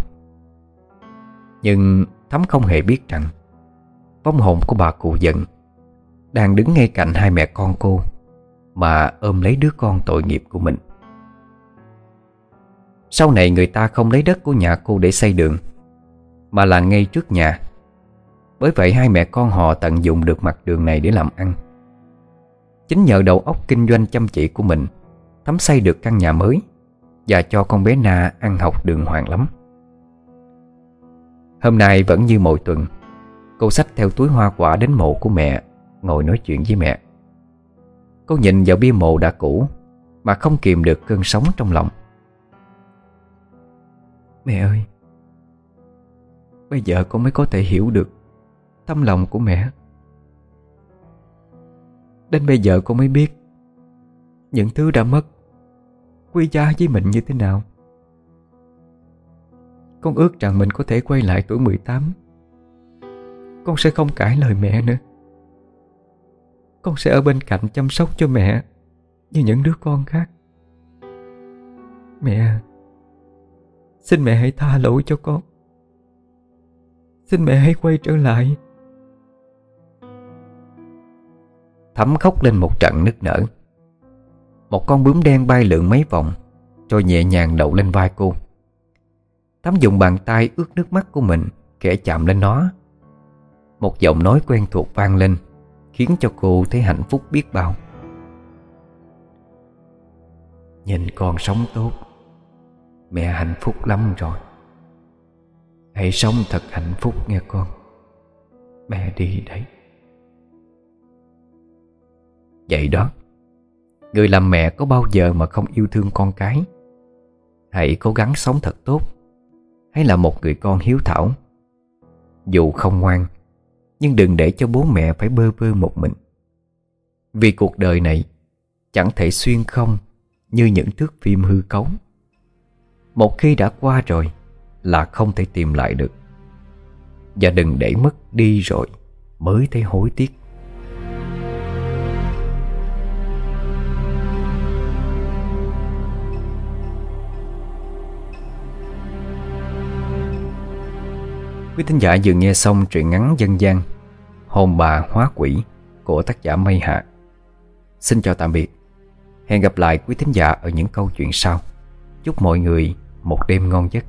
Nhưng Thắm không hề biết rằng Vong hồn của bà cụ giận đang đứng ngay cạnh hai mẹ con cô Mà ôm lấy đứa con tội nghiệp của mình. Sau này người ta không lấy đất của nhà cô để xây đường, Mà là ngay trước nhà. Bởi vậy hai mẹ con họ tận dụng được mặt đường này để làm ăn. Chính nhờ đầu óc kinh doanh chăm chỉ của mình thắm xây được căn nhà mới Và cho con bé Na ăn học đường hoàng lắm. Hôm nay vẫn như mỗi tuần, Cô xách theo túi hoa quả đến mộ của mẹ Ngồi nói chuyện với mẹ. Cô nhìn vào bia mộ đã cũ, Mà không kìm được cơn sóng trong lòng. Mẹ ơi, Bây giờ con mới có thể hiểu được Tâm lòng của mẹ. Đến bây giờ con mới biết Những thứ đã mất Quy giá với mình như thế nào. Con ước rằng mình có thể quay lại tuổi 18 Con sẽ không cãi lời mẹ nữa con sẽ ở bên cạnh chăm sóc cho mẹ Như những đứa con khác. Mẹ, Xin mẹ hãy tha lỗi cho con. Xin mẹ hãy quay trở lại. Thấm khóc lên một trận nức nở. Một con bướm đen bay lượn mấy vòng, Rồi nhẹ nhàng đậu lên vai cô. Thấm dùng bàn tay ướt nước mắt của mình Kẻ chạm lên nó. Một giọng nói quen thuộc vang lên. Khiến cho cô thấy hạnh phúc biết bao. Nhìn con sống tốt, Mẹ hạnh phúc lắm rồi. Hãy sống thật hạnh phúc nghe con. Mẹ đi đấy. Vậy đó, Người làm mẹ có bao giờ mà không yêu thương con cái? Hãy cố gắng sống thật tốt. Hãy là một người con hiếu thảo. Dù không ngoan nhưng đừng để cho bố mẹ phải bơ vơ một mình. Vì cuộc đời này, Chẳng thể xuyên không Như những thước phim hư cấu. Một khi đã qua rồi Là không thể tìm lại được. Và đừng để mất đi rồi Mới thấy hối tiếc. Quý thính giả vừa nghe xong truyện ngắn dân gian Hồn bà hóa quỷ của tác giả Mây Hạ. Xin chào tạm biệt. Hẹn gặp lại quý thính giả ở những câu chuyện sau. Chúc mọi người một đêm ngon giấc.